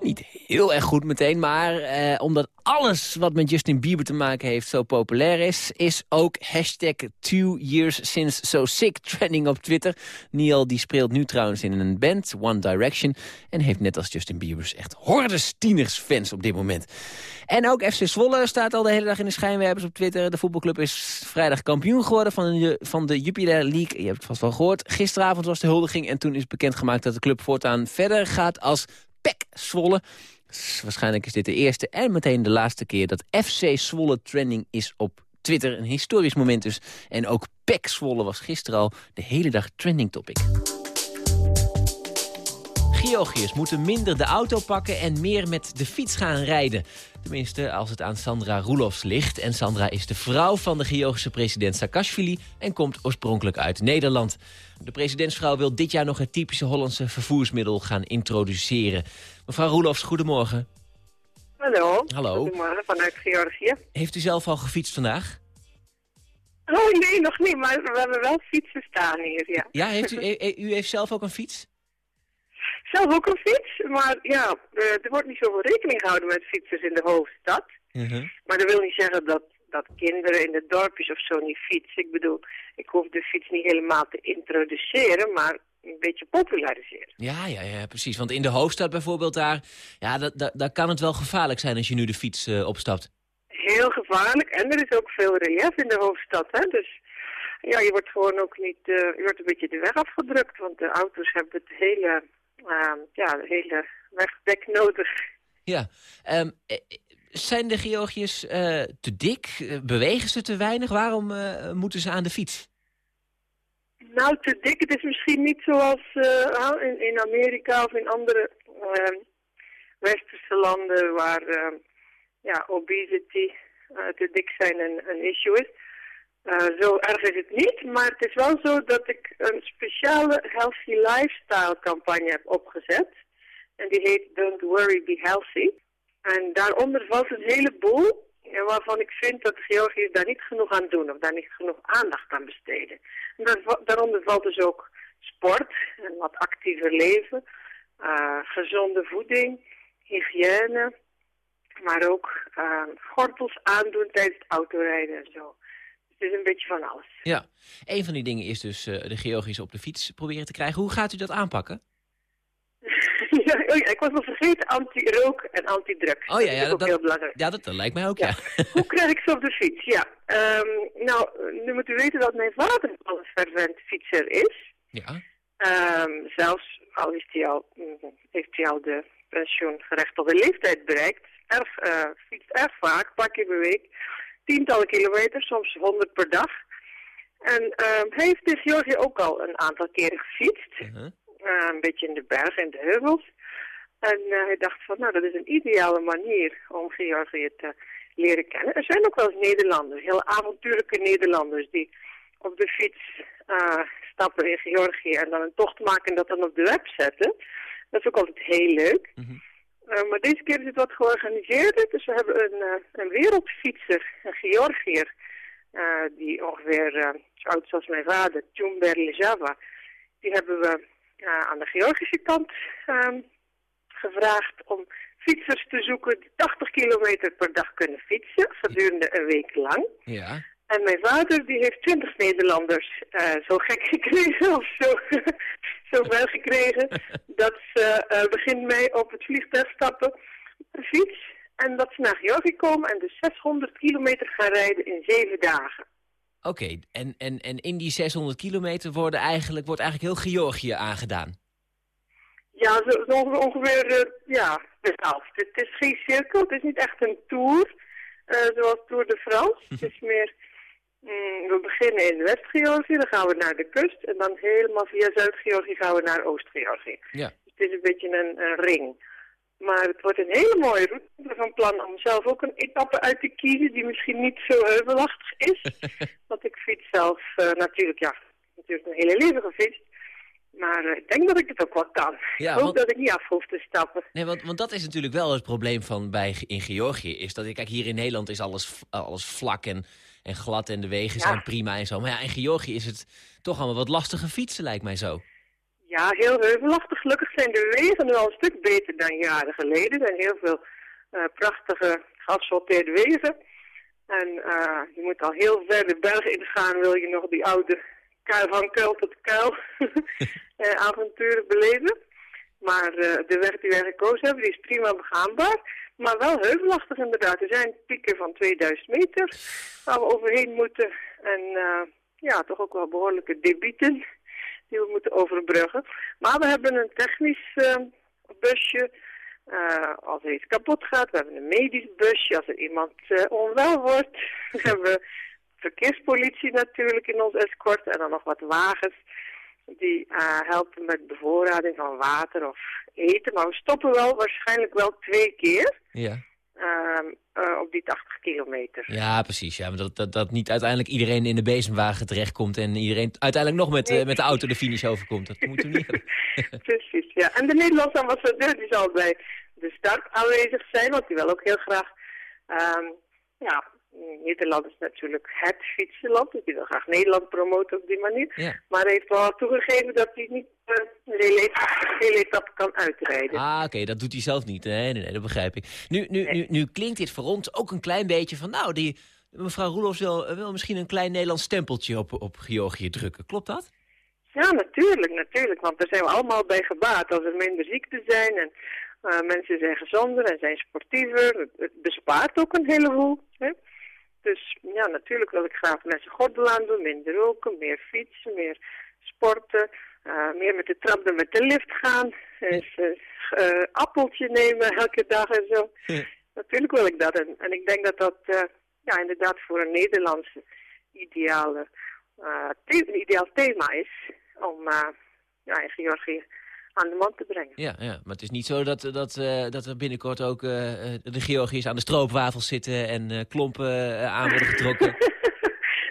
niet heel erg goed meteen, maar eh, omdat alles wat met Justin Bieber te maken heeft zo populair is, is ook hashtag two years since so sick trending op Twitter. Neil die speelt nu trouwens in een band, One Direction, en heeft net als Justin Bieber echt hordes tieners op dit moment. En ook FC Zwolle staat al de hele dag in de schijnwerpers op Twitter. De voetbalclub is vrijdag kampioen geworden van de, van de Jupiler League. Je hebt het vast wel gehoord. Gisteravond was de huldiging en toen is bekendgemaakt dat de club voortaan verder gaat als PEC Zwolle. Waarschijnlijk is dit de eerste en meteen de laatste keer dat FC Zwolle trending is op Twitter. Een historisch moment dus. En ook PEC Zwolle was gisteren al de hele dag trending topic. Georgiërs moeten minder de auto pakken en meer met de fiets gaan rijden. Tenminste, als het aan Sandra Roelofs ligt. En Sandra is de vrouw van de Georgische president Saakashvili... en komt oorspronkelijk uit Nederland. De presidentsvrouw wil dit jaar nog het typische Hollandse vervoersmiddel gaan introduceren. Mevrouw Roelofs, goedemorgen. Hallo. Hallo. Goedemorgen, vanuit Georgië. Heeft u zelf al gefietst vandaag? Oh nee, nog niet, maar we hebben wel fietsen staan hier, ja. Ja, heeft u, u heeft zelf ook een fiets? Zelf ook een fiets, maar ja, er wordt niet zoveel rekening gehouden met fietsers in de hoofdstad. -huh. Maar dat wil niet zeggen dat, dat kinderen in de dorpjes of zo niet fietsen. Ik bedoel, ik hoef de fiets niet helemaal te introduceren, maar een beetje populariseren. Ja, ja, ja, precies. Want in de hoofdstad bijvoorbeeld daar, ja, daar kan het wel gevaarlijk zijn als je nu de fiets uh, opstapt. Heel gevaarlijk en er is ook veel relief in de hoofdstad, hè, dus... Ja, je wordt gewoon ook niet, uh, je wordt een beetje de weg afgedrukt, want de auto's hebben het hele ja, de hele wegdek nodig. Ja, um, zijn de Georgiërs uh, te dik? Bewegen ze te weinig? Waarom uh, moeten ze aan de fiets? Nou, te dik. Het is misschien niet zoals in, in Amerika of in andere ehm, westerse landen waar ja, obesity, te dik zijn een, een issue is. Uh, zo erg is het niet, maar het is wel zo dat ik een speciale healthy lifestyle campagne heb opgezet. En die heet Don't Worry, Be Healthy. En daaronder valt een heleboel waarvan ik vind dat de Georgiërs daar niet genoeg aan doen of daar niet genoeg aandacht aan besteden. En daar, daaronder valt dus ook sport, een wat actiever leven, uh, gezonde voeding, hygiëne, maar ook uh, aandoen tijdens het autorijden en zo. Het is een beetje van alles. Ja, een van die dingen is dus uh, de Georgische op de fiets proberen te krijgen. Hoe gaat u dat aanpakken? ja, ik was nog vergeten anti-rook en anti-drugs. Oh ja, dat ja, is ook dat, heel belangrijk. ja dat, dat lijkt mij ook, ja. Hoe krijg ik ze op de fiets? Ja, Ehm, nou, nu moet u weten dat mijn vader al een fervent fietser is. Ja. Ehm, zelfs al is hij al, mm, heeft hij al de pensioengerechtigde leeftijd bereikt. Erg, eh, fietst erg vaak, een paar keer per week. Tientallen kilometer, soms honderd per dag. En ehm, hij heeft in Georgië ook al een aantal keren gefietst. Eh, een beetje in de bergen en de heuvels. En eh, hij dacht van, nou, dat is een ideale manier om Georgië te leren kennen. Er zijn ook wel eens Nederlanders, heel avontuurlijke Nederlanders, die op de fiets eh, stappen in Georgië en dan een tocht maken en dat dan op de web zetten. Dat is ook altijd heel leuk. Eh, maar deze keer is het wat georganiseerder. Dus we hebben een, eh, een wereldfietser, een Georgiër, eh, die ongeveer zo oud als mijn vader, Tjumber Lejava. Die hebben we aan de Georgische kant ehm, gevraagd om fietsers te zoeken die 80 kilometer per dag kunnen fietsen, gedurende een week lang. Ja. En mijn vader die heeft 20 Nederlanders eh, zo gek gekregen of zo, zo wel gekregen dat ze eh, begin mei op het vliegtuig stappen, een fiets, en dat ze naar Georgië komen en dus 600 kilometer gaan rijden in zeven dagen. Oké, en, en, en in die 600 kilometer worden eigenlijk, wordt eigenlijk heel Georgië aangedaan. Ja, zo, zo ongeveer, eh, ja, de helft. Het is geen cirkel, het is niet echt een tour, zoals Tour de France. Het is meer, we beginnen in West-Georgië, dan gaan we naar de kust en dan helemaal via Zuid-Georgië gaan we naar Oost-Georgië. Ja. Dus het is een beetje een, een ring. Maar het wordt een hele mooie route. Van plan om zelf ook een etappe uit te kiezen die misschien niet zo heuvelachtig is. Want ik fiets zelf eh, natuurlijk, ja, natuurlijk een hele leven gefietst. Maar eh, ik denk dat ik het ook wel kan. Ja, ik hoop want- dat ik niet af hoef te stappen. Nee, want, want dat is natuurlijk wel het probleem van bij, in Georgië. Is dat, kijk, hier in Nederland is alles, alles vlak en, en glad en de wegen zijn prima en zo. Maar ja, in Georgië is het toch allemaal wat lastiger fietsen, lijkt mij zo. Ja, heel heuvelachtig. Gelukkig zijn de wegen nu al een stuk beter dan jaren geleden. Er zijn heel veel eh, prachtige geasfalteerde wegen. En eh, je moet al heel ver de bergen ingaan, wil je nog die oude kuil van kuil tot kuil eh, avonturen beleven. Maar de weg die wij gekozen hebben, die is prima begaanbaar. Maar wel heuvelachtig inderdaad. Er zijn pieken van 2000 meter waar we overheen moeten. En eh, ja, toch ook wel behoorlijke debieten die we moeten overbruggen. Maar we hebben een technisch eh, busje. eh, als er iets kapot gaat, we hebben een medisch busje. Als er iemand onwel wordt, we hebben verkeerspolitie natuurlijk in ons escort. En dan nog wat wagens die eh, helpen met bevoorrading van water of eten. Maar we stoppen wel waarschijnlijk wel twee keer Ja. ehm, eh, op die 80 kilometer. Ja, precies. Ja, maar dat, dat, dat niet uiteindelijk iedereen in de bezemwagen terechtkomt... en iedereen uiteindelijk nog met, eh, met de auto de finish overkomt. Dat moet er niet Precies, ja. En de Nederlandse ambassadeur die zal bij de start aanwezig zijn, want die wil ook heel graag... ehm, ja, Nederland is natuurlijk het fietsenland, dus die wil graag Nederland promoten op die manier. Ja. Maar hij heeft wel toegegeven dat hij niet eh, een hele etappe- kan uitrijden. Ah, oké, dat doet hij zelf niet. Nee, nee, nee, dat begrijp ik. Nu, nu, nu, nu klinkt dit voor ons ook een klein beetje van... nou, die, mevrouw Roelofs wil, wil misschien een klein Nederlands stempeltje op, op Georgië drukken. Klopt dat? Ja, natuurlijk, natuurlijk. Want daar zijn we allemaal bij gebaat. Als er minder ziekten zijn en eh, mensen zijn gezonder en zijn sportiever. Het, het bespaart ook een heleboel. Hè? Dus ja, natuurlijk wil ik graag mensen gordel aan doen, minder roken, meer fietsen, meer sporten. eh, meer met de trap dan met de lift gaan. Dus, eh, appeltje nemen elke dag en zo. Natuurlijk wil ik dat. En, en ik denk dat dat eh, ja, inderdaad voor een Nederlandse ideale, eh, the- een ideaal thema is om ja, in Georgië aan de man te brengen. Ja, ja, maar het is niet zo dat, dat, eh, dat er binnenkort ook eh, eh, de Georgiërs aan de stroopwafels zitten... en eh, klompen eh, aan worden getrokken.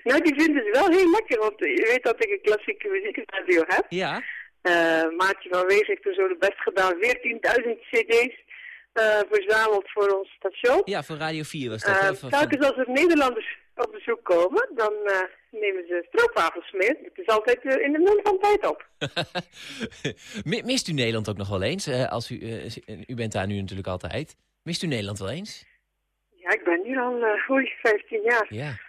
Nou, die vinden ze wel heel lekker, want je weet dat ik een klassieke muziekradio heb. Ja. Eh, Maartje van Wees heeft toen zo de best gedaan, 14.000 cd's eh, verzameld voor ons station. Ja, voor Radio 4 was dat. Eh, van- telkens als er Nederlanders op bezoek komen, dan eh, nemen ze stroopwafels mee. Het is altijd eh, in de mond van tijd op. Mi- Mist u Nederland ook nog wel eens? Eh, als u, eh, u bent daar nu natuurlijk altijd. Mist u Nederland wel eens? Ja, ik ben nu al oei, 15 jaar. Ja.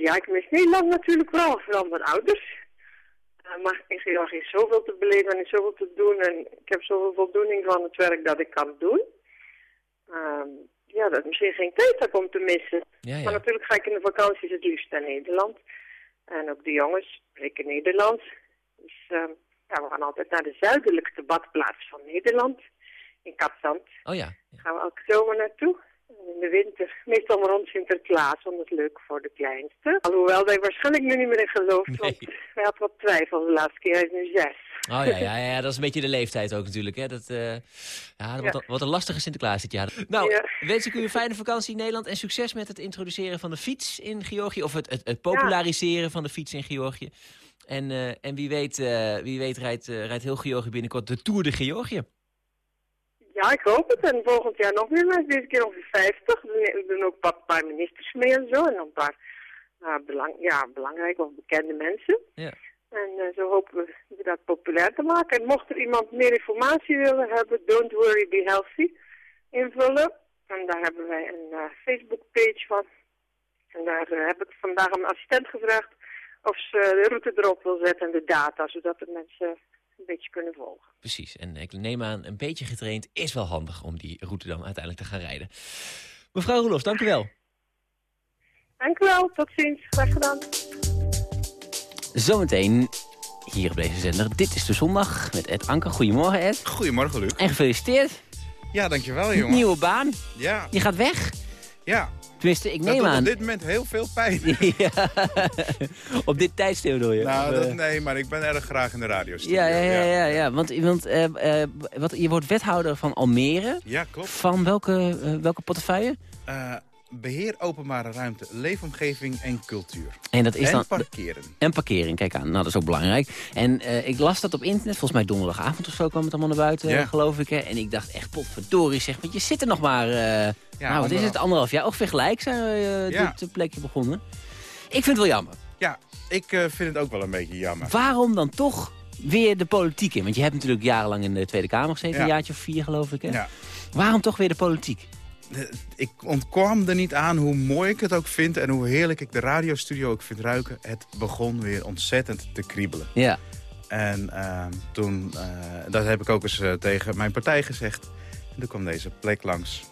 Ja, ik mis Nederland natuurlijk wel, vooral mijn ouders. Maar in Georgië is zoveel te beleven en is zoveel te doen. En ik heb zoveel voldoening van het werk dat ik kan doen. Uh, ja, dat is misschien geen tijd heb om te missen. Ja, ja. Maar natuurlijk ga ik in de vakanties het liefst naar Nederland. En ook de jongens spreken Nederlands. Dus uh, ja, we gaan altijd naar de zuidelijkste badplaats van Nederland. In Katzand. Oh ja. Daar gaan we elke zomer naartoe. In de winter, meestal rond Sinterklaas, want dat is leuk voor de kleinste. Alhoewel hij waarschijnlijk nu niet meer in gelooft, want hij had wat twijfel de laatste keer. Hij is nu zes. Oh ja, ja, ja, dat is een beetje de leeftijd ook natuurlijk. Hè? Dat, uh, ja, wat een lastige Sinterklaas dit jaar. Nou, Ja. wens ik u een fijne vakantie in Nederland... en succes met het introduceren van de fiets in Georgië... of het, het, het populariseren van de fiets in Georgië. En, eh, en wie weet, eh, wie weet rijdt, eh, rijdt heel Georgië binnenkort de Tour de Georgië. Ja, ik hoop het. En volgend jaar nog meer mensen. Deze keer ongeveer 50. We doen ook een paar ministers mee en zo. En een paar uh, belang, ja, belangrijke of bekende mensen. Ja. En uh, zo hopen we dat populair te maken. En mocht er iemand meer informatie willen hebben, Don't Worry, Be Healthy invullen. En daar hebben wij een uh, Facebook-page van. En daar heb ik vandaag mijn assistent gevraagd of ze de route erop wil zetten en de data, zodat de mensen een beetje kunnen volgen. Precies, en ik neem aan, een beetje getraind is wel handig... om die route dan uiteindelijk te gaan rijden. Mevrouw Roelofs, dank u wel. Dank u wel, tot ziens. Graag gedaan. Zometeen hier op deze zender. Dit is de zondag met Ed Anker. Goedemorgen Ed. Goedemorgen Luc. En gefeliciteerd. Ja, dankjewel jongen. Nieuwe baan. Ja. Je gaat weg. Ja. Tenminste, ik dat neem doet aan... op dit moment heel veel pijn. ja. op dit tijdstip bedoel je? Nou, dat, eh, nee, maar ik ben erg graag in de radiostudio. ja, ja, ja, ja, ja. Want, want eh, eh, wat, je wordt wethouder van Almere. Ja, klopt. Van welke, welke portefeuille? Eh, beheer openbare ruimte, leefomgeving en cultuur. En dat is en dan... parkeren. En parkering, kijk aan. Nou, dat is ook belangrijk. En eh, ik las dat op internet, volgens mij donderdagavond of zo kwam het allemaal naar buiten, Ja. geloof ik. Hè? En ik dacht echt, potverdorie zeg, want je zit er nog maar, eh, nou wat is het, anderhalf jaar. Ongeveer gelijk zijn we Ja. dit plekje begonnen. Ik vind het wel jammer. Ja, ik vind het ook wel een beetje jammer. Waarom dan toch weer de politiek in? Want je hebt natuurlijk jarenlang in de Tweede Kamer gezeten, een jaartje of vier geloof ik. Hè? Ja. Waarom toch weer de politiek? Ik ontkwam er niet aan hoe mooi ik het ook vind... en hoe heerlijk ik de radiostudio ook vind ruiken. Het begon weer ontzettend te kriebelen. Ja. En eh, toen, eh, dat heb ik ook eens eh, tegen mijn partij gezegd. En toen kwam deze plek langs.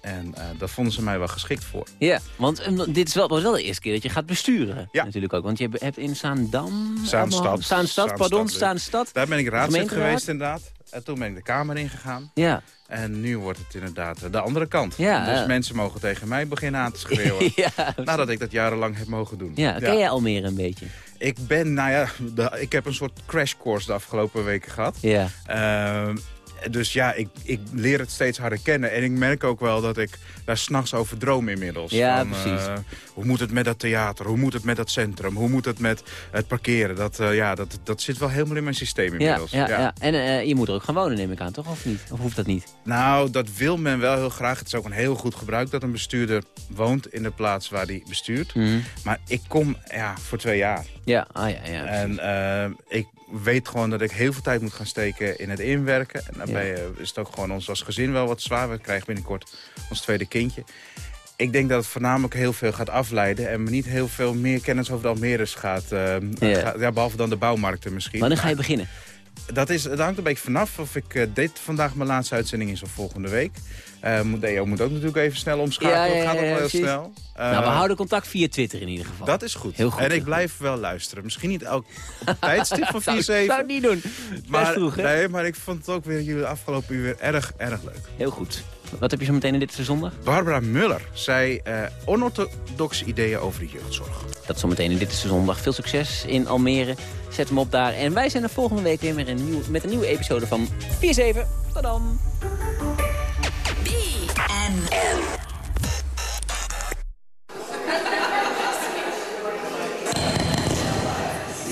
En eh daar vonden ze mij wel geschikt voor. Ja, want eh, dit is wel, was wel de eerste keer dat je gaat besturen. Ja. Natuurlijk ook, want je hebt in Zaandam... Zaanstad. Zaanstad, pardon, Zaanstad. Daar ben ik raadslid geweest inderdaad. En toen ben ik de Kamer ingegaan. Ja. En nu wordt het inderdaad eh, de andere kant. Ja, dus ja. mensen mogen tegen mij beginnen aan te schreeuwen. Ja. Nadat ik dat jarenlang heb mogen doen. Ja, ken jij Almere een beetje? Ik ben, nou ja, de- ik heb een soort crashcourse de afgelopen weken gehad. Ja. Ehm, dus ja, ik, ik leer het steeds harder kennen. En ik merk ook wel dat ik daar s'nachts over droom inmiddels. Ja, Van, precies. eh, hoe moet het met dat theater? Hoe moet het met dat centrum? Hoe moet het met het parkeren? Dat, eh, ja, dat, dat zit wel helemaal in mijn systeem Ja, inmiddels. ja, ja. En eh, je moet er ook gaan wonen, neem ik aan, toch? Of niet? Of hoeft dat niet? Nou, dat wil men wel heel graag. Het is ook een heel goed gebruik dat een bestuurder woont in de plaats waar hij bestuurt. Mhm. Maar ik kom ja, voor twee jaar. Ja, ah, ja, ja. En eh, ik weet gewoon dat ik heel veel tijd moet gaan steken in het inwerken. En daarbij is het ook gewoon ons als gezin wel wat zwaar. We krijgen binnenkort ons tweede kindje. Ik denk dat het voornamelijk heel veel gaat afleiden... en me niet heel veel meer kennis over de Almeres gaat... eh, gaat- ja, behalve dan de bouwmarkten misschien. Wanneer ga je beginnen? Dat, is, dat hangt een beetje vanaf of ik eh, dit vandaag mijn laatste uitzending is of volgende week. Eh moet, EO moet ook natuurlijk even snel omschakelen. Ja, gaat ook wel heel snel. nou, we Eh, houden contact via Twitter in ieder geval. dat is goed. Heel goed. En ik blijf wel luisteren. Misschien niet elk tijdstip van 4-7. Zou- zou het niet doen. Maar, vroeg, hè? nee, maar ik vond het ook weer jullie afgelopen uur weer erg, erg leuk. Heel goed. Wat heb je zo meteen in dit zondag? Barbara Muller zei eh onorthodoxe ideeën over de jeugdzorg. Dat zometeen in Dit is de Zondag. Veel succes in Almere. Zet hem op daar. En wij zijn er volgende week weer met een, nieuw, met een nieuwe episode van 4-7. Tot dan.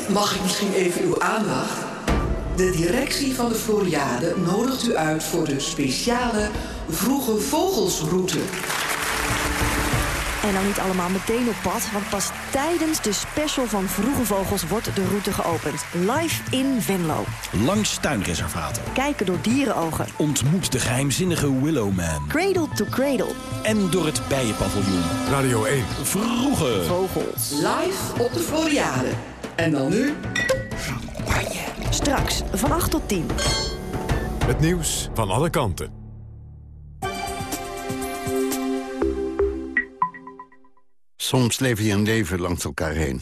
Mag ik misschien even uw aandacht? De directie van de Floriade nodigt u uit voor de speciale Vroege Vogelsroute. En dan niet allemaal meteen op pad, want pas tijdens de special van Vroege Vogels wordt de route geopend. Live in Venlo. Langs tuinreservaten. Kijken door dierenogen. Ontmoet de geheimzinnige Willowman. Cradle to cradle. En door het bijenpaviljoen. Radio 1. Vroege Vogels. Live op de Floriade. En dan nu... Straks van 8 tot 10. Het nieuws van alle kanten. Soms leef je een leven langs elkaar heen.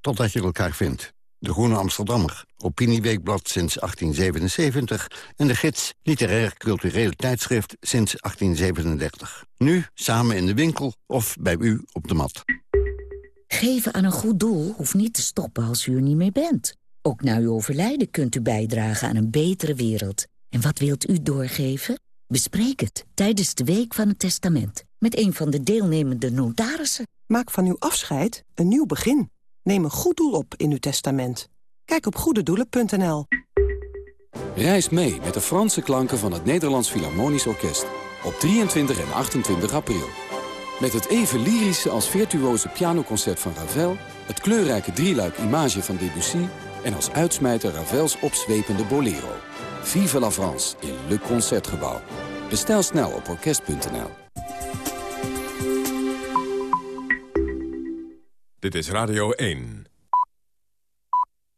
Totdat je elkaar vindt. De Groene Amsterdammer, Opinieweekblad sinds 1877... en de gids Literair Cultureel Tijdschrift sinds 1837. Nu samen in de winkel of bij u op de mat. Geven aan een goed doel hoeft niet te stoppen als u er niet meer bent. Ook na uw overlijden kunt u bijdragen aan een betere wereld. En wat wilt u doorgeven? Bespreek het tijdens de Week van het Testament... met een van de deelnemende notarissen. Maak van uw afscheid een nieuw begin. Neem een goed doel op in uw testament. Kijk op goededoelen.nl. Reis mee met de Franse klanken van het Nederlands Philharmonisch Orkest... op 23 en 28 april. Met het even lyrische als virtuoze pianoconcert van Ravel... het kleurrijke drieluik Image van Debussy... en als uitsmijter Ravels opzwepende Bolero. Vive la France in Le Concertgebouw. Bestel snel op orkest.nl. Dit is Radio 1.